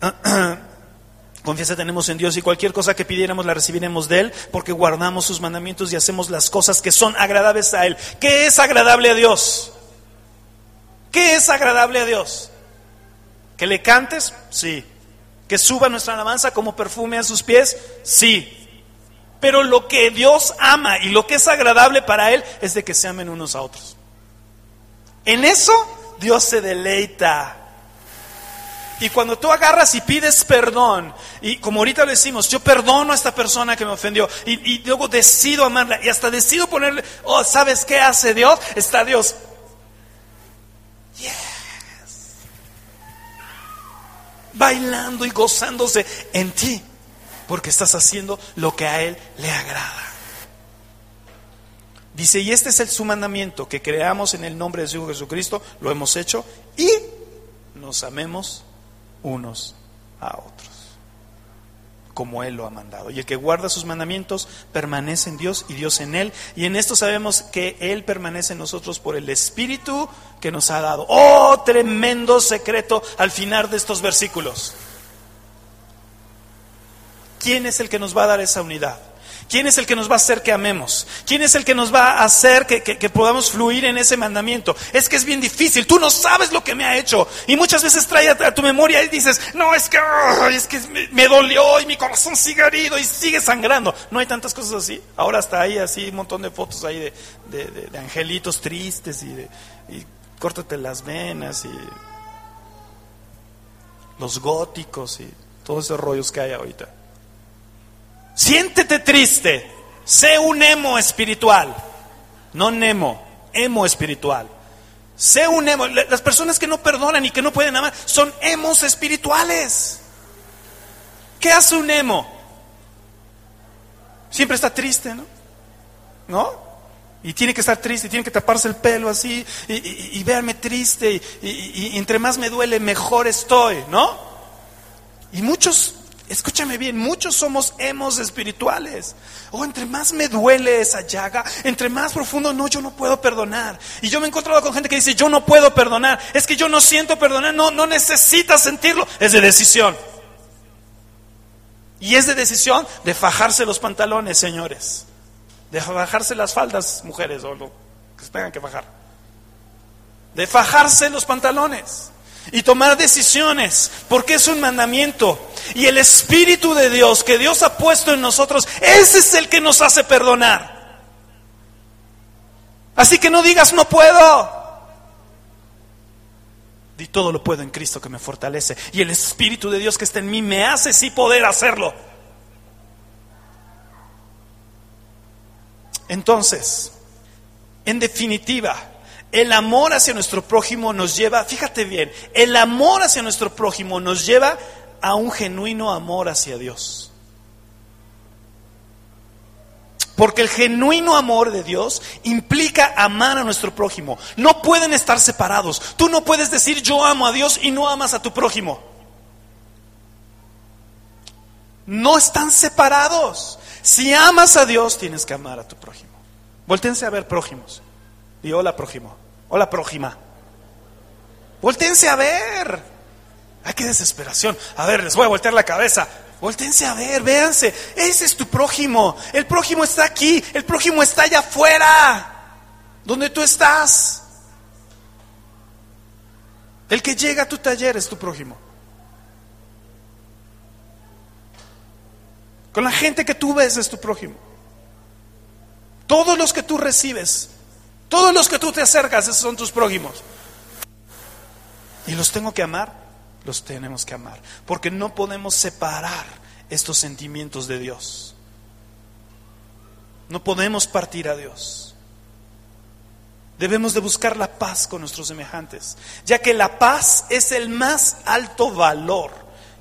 confianza tenemos en Dios y cualquier cosa que pidiéramos la recibiremos de Él, porque guardamos sus mandamientos y hacemos las cosas que son agradables a Él. ¿Qué es agradable a Dios? ¿Qué es agradable a Dios? ¿Que le cantes? Sí. ¿Que suba nuestra alabanza como perfume a sus pies? Sí. Pero lo que Dios ama y lo que es agradable para Él es de que se amen unos a otros. En eso Dios se deleita. Y cuando tú agarras y pides perdón, y como ahorita lo decimos, yo perdono a esta persona que me ofendió, y, luego decido amarla, y hasta decido ponerle, oh, ¿sabes qué hace Dios? Está Dios. Yes. Bailando y gozándose en ti, porque estás haciendo lo que a Él le agrada. Dice, y este es el, su mandamiento, que creamos en el nombre de su Hijo Jesucristo, lo hemos hecho, y nos amemos unos a otros, como Él lo ha mandado. Y el que guarda sus mandamientos permanece en Dios y Dios en Él. Y en esto sabemos que Él permanece en nosotros por el Espíritu que nos ha dado. Oh, tremendo secreto al final de estos versículos. ¿Quién es el que nos va a dar esa unidad? ¿Quién es el que nos va a hacer que amemos? ¿Quién es el que nos va a hacer que, podamos fluir en ese mandamiento? Es que es bien difícil, tú no sabes lo que me ha hecho. Y muchas veces trae a, tu memoria y dices, no, es que, es que me, dolió y mi corazón sigue herido y sigue sangrando. No hay tantas cosas así. Ahora está ahí así un montón de fotos ahí de, angelitos tristes y, córtate las venas y los góticos y todos esos rollos que hay ahorita. Siéntete triste, sé un emo espiritual, no nemo, emo espiritual. Sé un emo. Las personas que no perdonan y que no pueden amar son emos espirituales. ¿Qué hace un emo? Siempre está triste, ¿no? ¿No? Y tiene que estar triste, tiene que taparse el pelo así, y, verme triste, y, entre más me duele, mejor estoy, ¿no? Y muchos, escúchame bien, muchos somos hemos espirituales. O oh, entre más me duele esa llaga, entre más profundo, no, yo no puedo perdonar. Y yo me he encontrado con gente que dice, yo no puedo perdonar, es que yo no siento perdonar, no, no necesitas sentirlo, es de decisión. Y es de decisión de fajarse los pantalones, señores de bajarse las faldas, mujeres, o lo que se tengan que bajar, de fajarse los pantalones y tomar decisiones, porque es un mandamiento. Y el Espíritu de Dios que Dios ha puesto en nosotros, ese es el que nos hace perdonar. Así que no digas no puedo. Di todo lo puedo en Cristo que me fortalece. Y el Espíritu de Dios que está en mí me hace sí poder hacerlo. Entonces, en definitiva, el amor hacia nuestro prójimo nos lleva, fíjate bien, el amor hacia nuestro prójimo nos lleva a un genuino amor hacia Dios. Porque el genuino amor de Dios implica amar a nuestro prójimo. No pueden estar separados. Tú no puedes decir yo amo a Dios y no amas a tu prójimo. No están separados. Si amas a Dios, tienes que amar a tu prójimo. Voltense a ver prójimos. Y hola prójimo. Hola prójima. Voltense a ver. Ay, qué desesperación. A ver, les voy a voltear la cabeza. Voltense a ver, véanse. Ese es tu prójimo. El prójimo está aquí. El prójimo está allá afuera. Donde tú estás. El que llega a tu taller es tu prójimo. Con la gente que tú ves es tu prójimo. Todos los que tú recibes, todos los que tú te acercas, esos son tus prójimos. Y los tengo que amar, los tenemos que amar. Porque no podemos separar estos sentimientos de Dios. No podemos partir a Dios. Debemos de buscar la paz con nuestros semejantes, ya que la paz es el más alto valor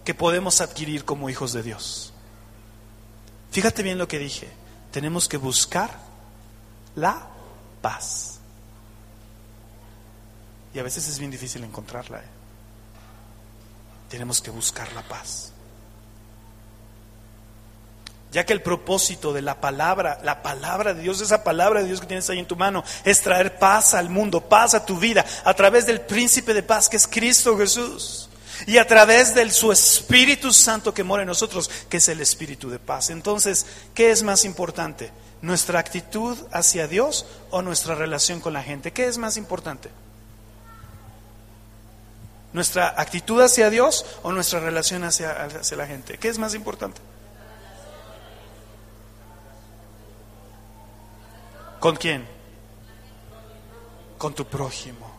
que podemos adquirir como hijos de Dios. Fíjate bien lo que dije. Tenemos que buscar la paz. Y a veces es bien difícil encontrarla. ¿eh? Tenemos que buscar la paz. Ya que el propósito de la palabra, la palabra de Dios, esa palabra de Dios que tienes ahí en tu mano, es traer paz al mundo, paz a tu vida, a través del príncipe de paz que es Cristo Jesús y a través de su Espíritu Santo que mora en nosotros, que es el Espíritu de paz. Entonces, ¿qué es más importante? ¿Nuestra actitud hacia Dios o nuestra relación con la gente? ¿Qué es más importante? ¿Nuestra actitud hacia Dios o nuestra relación hacia, hacia la gente? ¿Qué es más importante? ¿Con quién? Con tu prójimo.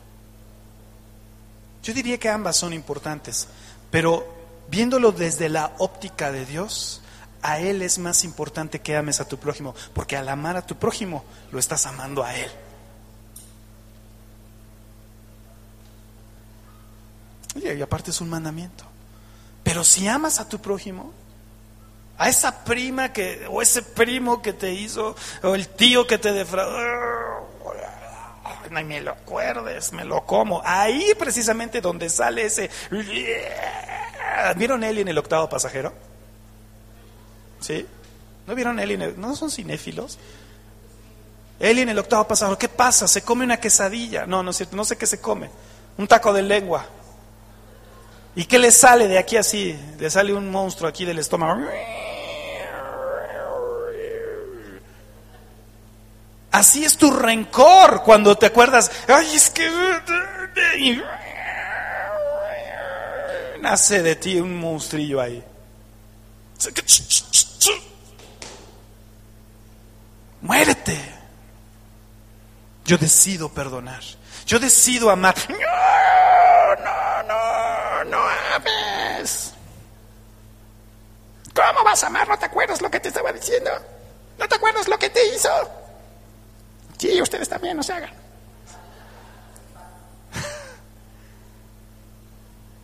Yo diría que ambas son importantes, pero viéndolo desde la óptica de Dios, a Él es más importante que ames a tu prójimo, porque al amar a tu prójimo lo estás amando a Él. y aparte es un mandamiento. Pero si amas a tu prójimo, a esa prima que, o ese primo que te hizo, o el tío que te defraudó, me lo acuerdes, me lo como. Ahí precisamente donde sale ese... ¿Vieron Eli en el octavo pasajero? ¿Sí? ¿No vieron Eli en el... ¿No son cinéfilos? Eli en el octavo pasajero, ¿qué pasa? Se come una quesadilla. No, no es cierto, no sé qué se come. Un taco de lengua. ¿Y qué le sale de aquí así? Le sale un monstruo aquí del estómago. Así es tu rencor cuando te acuerdas, ay, es que... Nace de ti un monstrillo ahí. Muérete. Yo decido perdonar. Yo decido amar. No, no, no, no ames. ¿Cómo vas a amar? ¿No te acuerdas lo que te estaba diciendo? ¿No te acuerdas lo que te hizo? Sí, ustedes también no se hagan.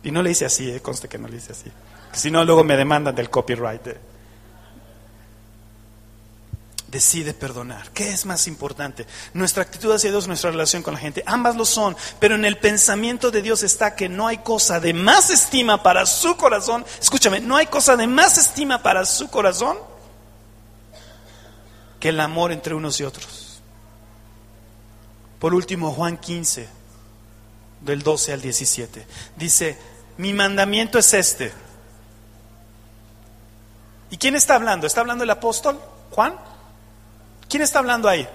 Y no le hice así, eh, conste que no le hice así. Si no, luego me demandan del copyright. eh. Decide perdonar. ¿Qué es más importante? Nuestra actitud hacia Dios, nuestra relación con la gente. Ambas lo son, pero en el pensamiento de Dios está que no hay cosa de más estima para su corazón. Escúchame, no hay cosa de más estima para su corazón que el amor entre unos y otros. Por último, Juan 15, del 12 al 17. Dice, mi mandamiento es este. ¿Y quién está hablando? ¿Está hablando el apóstol Juan? ¿Quién está hablando ahí?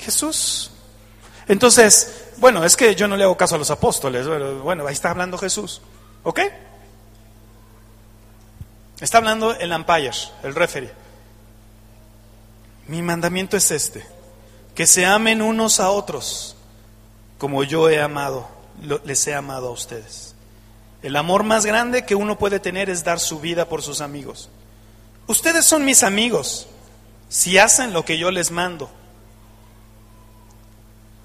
Jesús. Entonces, bueno, es que yo no le hago caso a los apóstoles. Bueno, bueno ahí está hablando Jesús. ¿Ok? Está hablando el umpire, el referee. Mi mandamiento es este, que se amen unos a otros como yo he amado, les he amado a ustedes. El amor más grande que uno puede tener es dar su vida por sus amigos. Ustedes son mis amigos si hacen lo que yo les mando.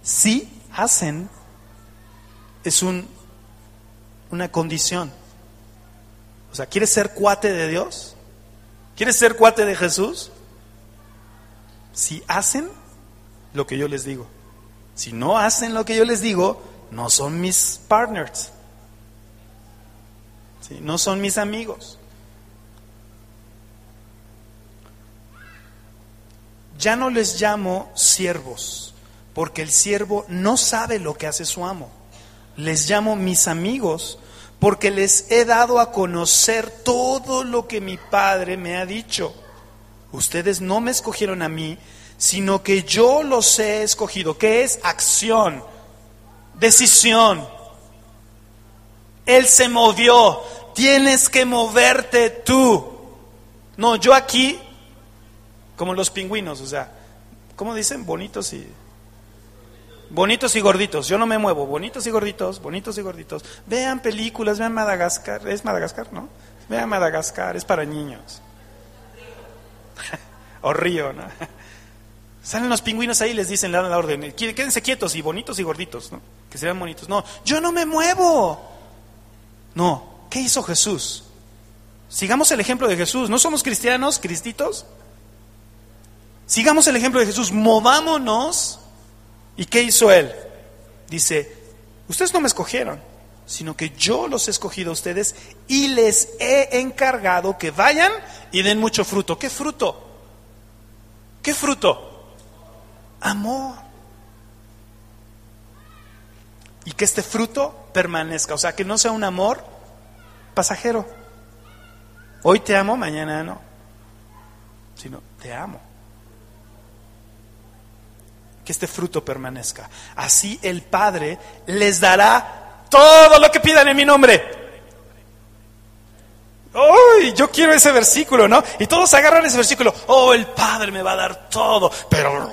Si hacen es un, una condición. O sea, ¿quieres ser cuate de Dios? ¿Quieres ser cuate de Jesús? Si hacen lo que yo les digo. Si no hacen lo que yo les digo, no son mis partners. ¿Sí? No son mis amigos. Ya no les llamo siervos, porque el siervo no sabe lo que hace su amo. Les llamo mis amigos, porque les he dado a conocer todo lo que mi Padre me ha dicho. Ustedes no me escogieron a mí, sino que yo los he escogido. ¿Qué es acción? Decisión. Él se movió. Tienes que moverte tú. No, yo aquí, como los pingüinos, o sea, ¿cómo dicen? Bonitos y... Bonitos y gorditos, yo no me muevo, bonitos y gorditos, bonitos y gorditos. Vean películas, vean Madagascar, es Madagascar, ¿no? Vean Madagascar, es para niños. o Río, ¿no? Salen los pingüinos ahí y les dicen, le dan la orden, quédense quietos y bonitos y gorditos, ¿no? Que se vean bonitos. No, yo no me muevo. No, ¿qué hizo Jesús? Sigamos el ejemplo de Jesús. ¿No somos cristianos, cristitos? Sigamos el ejemplo de Jesús, movámonos. ¿Y qué hizo él? Dice, ustedes no me escogieron, sino que yo los he escogido a ustedes y les he encargado que vayan y den mucho fruto. ¿Qué fruto? ¿Qué fruto? Amor. Y que este fruto permanezca, o sea, que no sea un amor pasajero. Hoy te amo, mañana no, sino te amo que este fruto permanezca. Así el Padre les dará todo lo que pidan en mi nombre. ¡Uy! Yo quiero ese versículo, ¿no? Y todos agarran ese versículo. Oh, el Padre me va a dar todo, pero...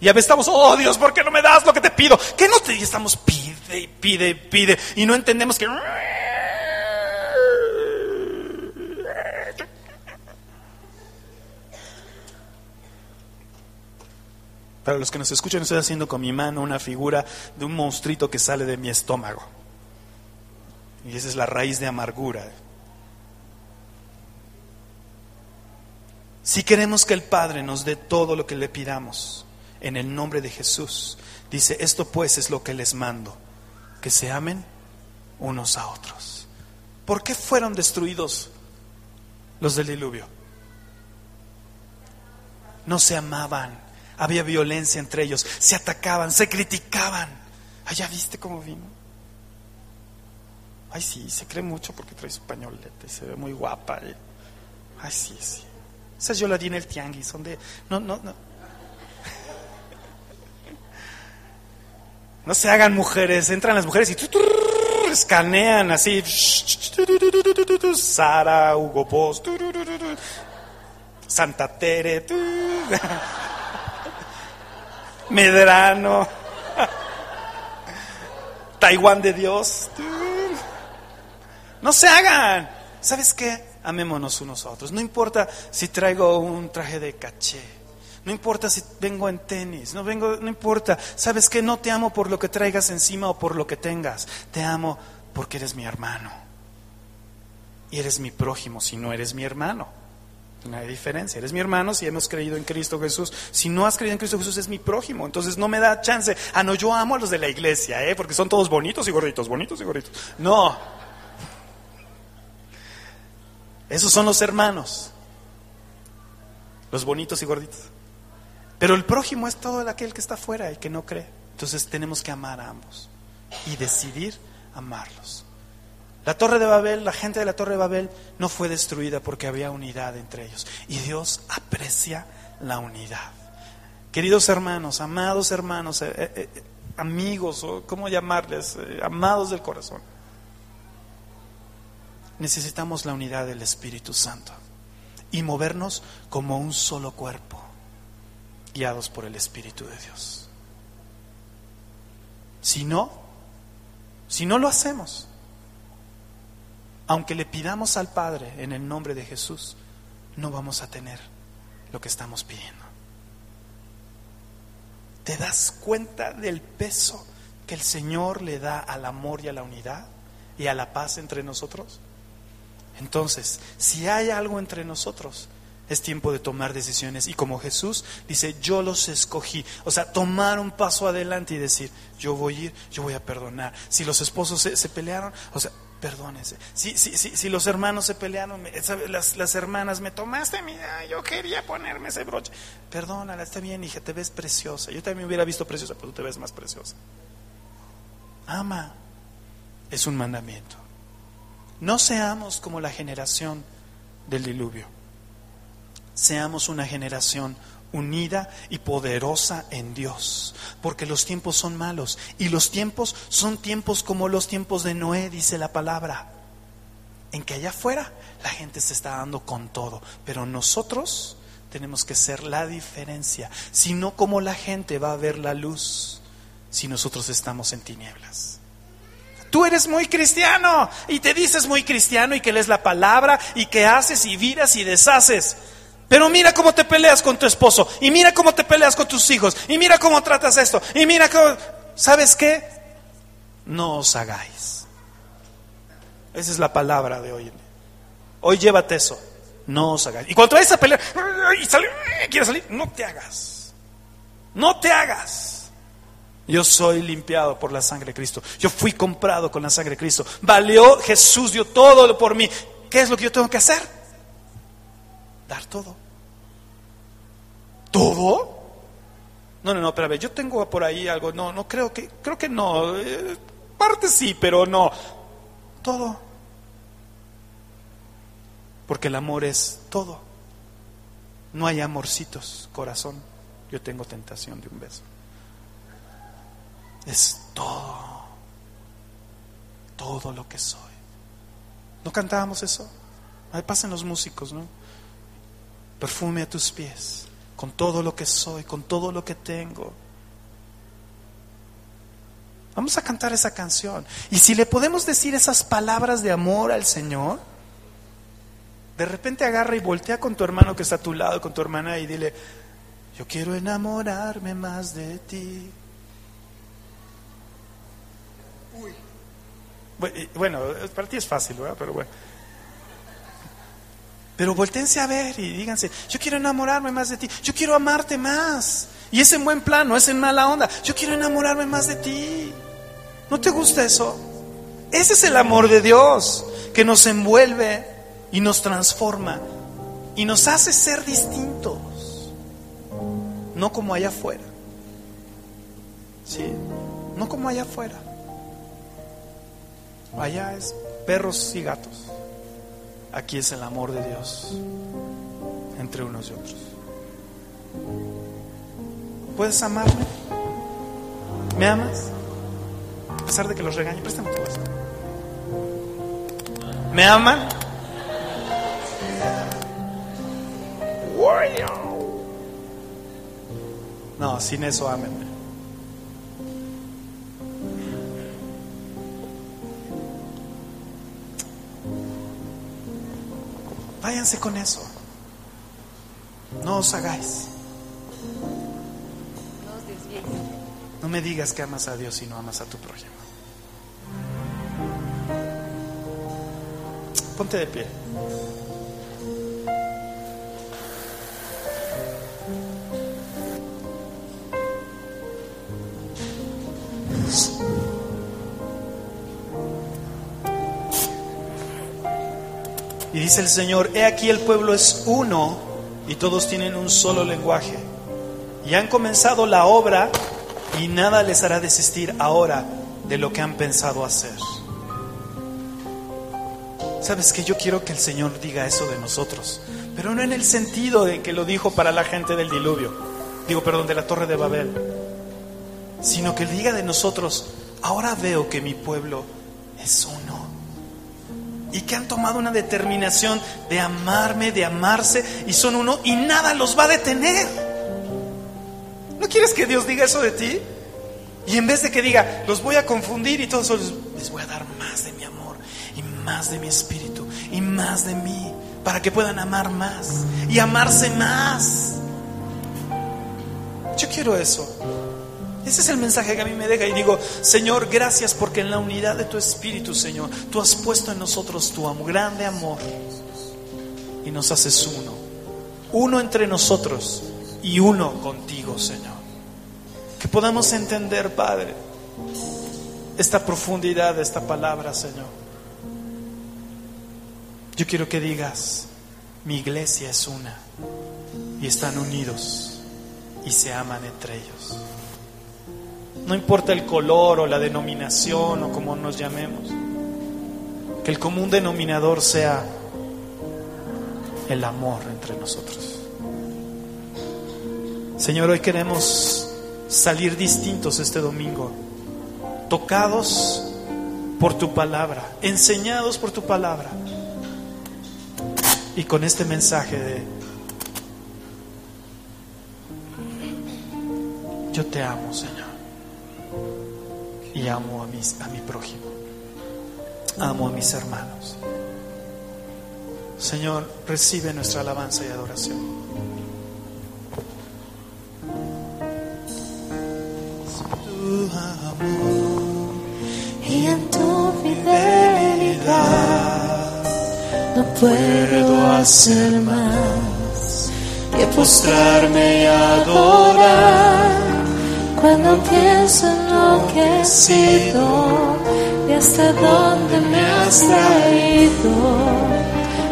Y a veces estamos, oh Dios, ¿por qué no me das lo que te pido? ¿Qué no te y estamos pide y pide y pide y no entendemos que Para los que nos escuchan, estoy haciendo con mi mano una figura de un monstruito que sale de mi estómago. Y esa es la raíz de amargura. Si queremos que el Padre nos dé todo lo que le pidamos, en el nombre de Jesús, dice, esto pues es lo que les mando, que se amen unos a otros. ¿Por qué fueron destruidos los del diluvio? No se amaban había violencia entre ellos, se atacaban, se criticaban. Ay, ¿ya viste cómo vino? Ay, sí, se cree mucho porque trae su pañolete, se ve muy guapa. ¿eh? Ay, sí, sí. Esas yo la di en el tianguis, son de... No, no, no. No se hagan mujeres, entran las mujeres y... escanean así. Sara, Hugo Boss, Santa Tere, Medrano, Taiwán de Dios. No se hagan. ¿Sabes qué? Amémonos unos a otros. No importa si traigo un traje de caché. No importa si vengo en tenis, no vengo, no importa. Sabes que no te amo por lo que traigas encima o por lo que tengas. Te amo porque eres mi hermano. Y eres mi prójimo si no eres mi hermano. No hay diferencia. Eres mi hermano si hemos creído en Cristo Jesús. Si no has creído en Cristo Jesús, es mi prójimo. Entonces no me da chance. Ah, no, yo amo a los de la iglesia, ¿eh? porque son todos bonitos y gorditos, bonitos y gorditos. No. Esos son los hermanos. Los bonitos y gorditos. Pero el prójimo es todo aquel que está afuera y que no cree. Entonces tenemos que amar a ambos y decidir amarlos. La torre de Babel, la gente de la torre de Babel no fue destruida porque había unidad entre ellos. Y Dios aprecia la unidad. Queridos hermanos, amados hermanos, eh, eh, eh, amigos, o cómo llamarles, amados del corazón, necesitamos la unidad del Espíritu Santo y movernos como un solo cuerpo guiados por el Espíritu de Dios. Si no, si no lo hacemos, aunque le pidamos al Padre en el nombre de Jesús, no vamos a tener lo que estamos pidiendo. ¿Te das cuenta del peso que el Señor le da al amor y a la unidad y a la paz entre nosotros? Entonces, si hay algo entre nosotros, es tiempo de tomar decisiones. Y como Jesús dice, yo los escogí. O sea, tomar un paso adelante y decir, yo voy a ir, yo voy a perdonar. Si los esposos se, pelearon, o sea, perdónense. Si, si, si, los hermanos se pelearon, las, las hermanas, me tomaste, mira, yo quería ponerme ese broche. Perdónala, está bien, hija, te ves preciosa. Yo también hubiera visto preciosa, pero tú te ves más preciosa. Ama. Es un mandamiento. No seamos como la generación del diluvio seamos una generación unida y poderosa en Dios, porque los tiempos son malos y los tiempos son tiempos como los tiempos de Noé, dice la palabra, en que allá afuera la gente se está dando con todo, pero nosotros tenemos que ser la diferencia, si no como la gente va a ver la luz si nosotros estamos en tinieblas. Tú eres muy cristiano y te dices muy cristiano y que lees la palabra y que haces y viras y deshaces. Pero mira cómo te peleas con tu esposo, y mira cómo te peleas con tus hijos, y mira cómo tratas esto, y mira cómo... ¿Sabes qué? No os hagáis. Esa es la palabra de hoy. Hoy llévate eso. No os hagáis. Y cuando vayas a pelear y quieres salir, no te hagas. No te hagas. Yo soy limpiado por la sangre de Cristo. Yo fui comprado con la sangre de Cristo. Valió Jesús, dio todo por mí. ¿Qué es lo que yo tengo que hacer? Dar todo. ¿Todo? No, no, no, espérame, yo tengo por ahí algo, no, no creo que, creo que no, eh, parte sí, pero no, todo. Porque el amor es todo. No hay amorcitos, corazón. Yo tengo tentación de un beso. Es todo. Todo lo que soy. ¿No cantábamos eso? Ahí pasan los músicos, ¿no? Perfume a tus pies con todo lo que soy, con todo lo que tengo. Vamos a cantar esa canción. Y si le podemos decir esas palabras de amor al Señor, de repente agarra y voltea con tu hermano que está a tu lado, con tu hermana y dile, yo quiero enamorarme más de ti. Uy. Bueno, para ti es fácil, ¿verdad? Pero bueno. Pero voltense a ver y díganse, yo quiero enamorarme más de ti, yo quiero amarte más. Y es en buen plan, no es en mala onda. Yo quiero enamorarme más de ti. ¿No te gusta eso? Ese es el amor de Dios que nos envuelve y nos transforma y nos hace ser distintos. No como allá afuera. Sí, no como allá afuera. Allá es perros y gatos. Aquí es el amor de Dios entre unos y otros. ¿Puedes amarme? ¿Me amas? A pesar de que los regañe, préstame tu ¿Me aman? No, sin eso ámenme. Váyanse con eso. No os hagáis. No me digas que amas a Dios y no amas a tu prójimo. Ponte de pie. Dice el Señor, he aquí el pueblo es uno y todos tienen un solo lenguaje. Y han comenzado la obra y nada les hará desistir ahora de lo que han pensado hacer. Sabes que yo quiero que el Señor diga eso de nosotros, pero no en el sentido de que lo dijo para la gente del diluvio, digo, perdón, de la torre de Babel, sino que diga de nosotros, ahora veo que mi pueblo es uno y que han tomado una determinación de amarme, de amarse y son uno y nada los va a detener. ¿No quieres que Dios diga eso de ti? Y en vez de que diga, los voy a confundir y todos les voy a dar más de mi amor y más de mi espíritu y más de mí para que puedan amar más y amarse más. Yo quiero eso. Ese es el mensaje que a mí me deja y digo, Señor, gracias porque en la unidad de tu Espíritu, Señor, tú has puesto en nosotros tu amor, grande amor y nos haces uno. Uno entre nosotros y uno contigo, Señor. Que podamos entender, Padre, esta profundidad de esta palabra, Señor. Yo quiero que digas, mi iglesia es una y están unidos y se aman entre ellos. No importa el color o la denominación o como nos llamemos. Que el común denominador sea el amor entre nosotros. Señor, hoy queremos salir distintos este domingo, tocados por tu palabra, enseñados por tu palabra. Y con este mensaje de, yo te amo, Señor y amo a, mis, a mi prójimo. Amo a mis hermanos. Señor, recibe nuestra alabanza y adoración. Tu amor y en tu fidelidad no puedo hacer más que postrarme y adorar cuando pienso en lo que he sido y hasta dónde me has traído,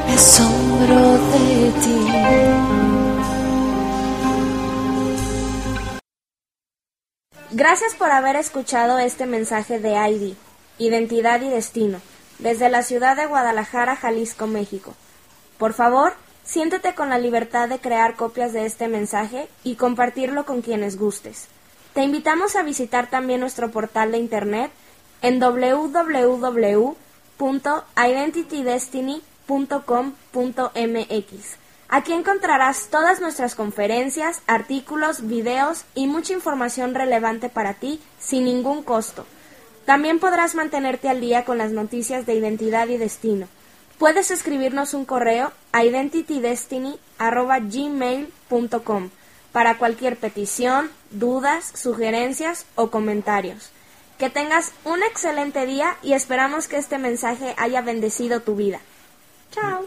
me asombro de ti. Gracias por haber escuchado este mensaje de ID, Identidad y Destino, desde la ciudad de Guadalajara, Jalisco, México. Por favor, siéntete con la libertad de crear copias de este mensaje y compartirlo con quienes gustes. Te invitamos a visitar también nuestro portal de internet en www.identitydestiny.com.mx. Aquí encontrarás todas nuestras conferencias, artículos, videos y mucha información relevante para ti sin ningún costo. También podrás mantenerte al día con las noticias de identidad y destino. Puedes escribirnos un correo a identitydestiny.gmail.com para cualquier petición, dudas, sugerencias o comentarios. Que tengas un excelente día y esperamos que este mensaje haya bendecido tu vida. Chao.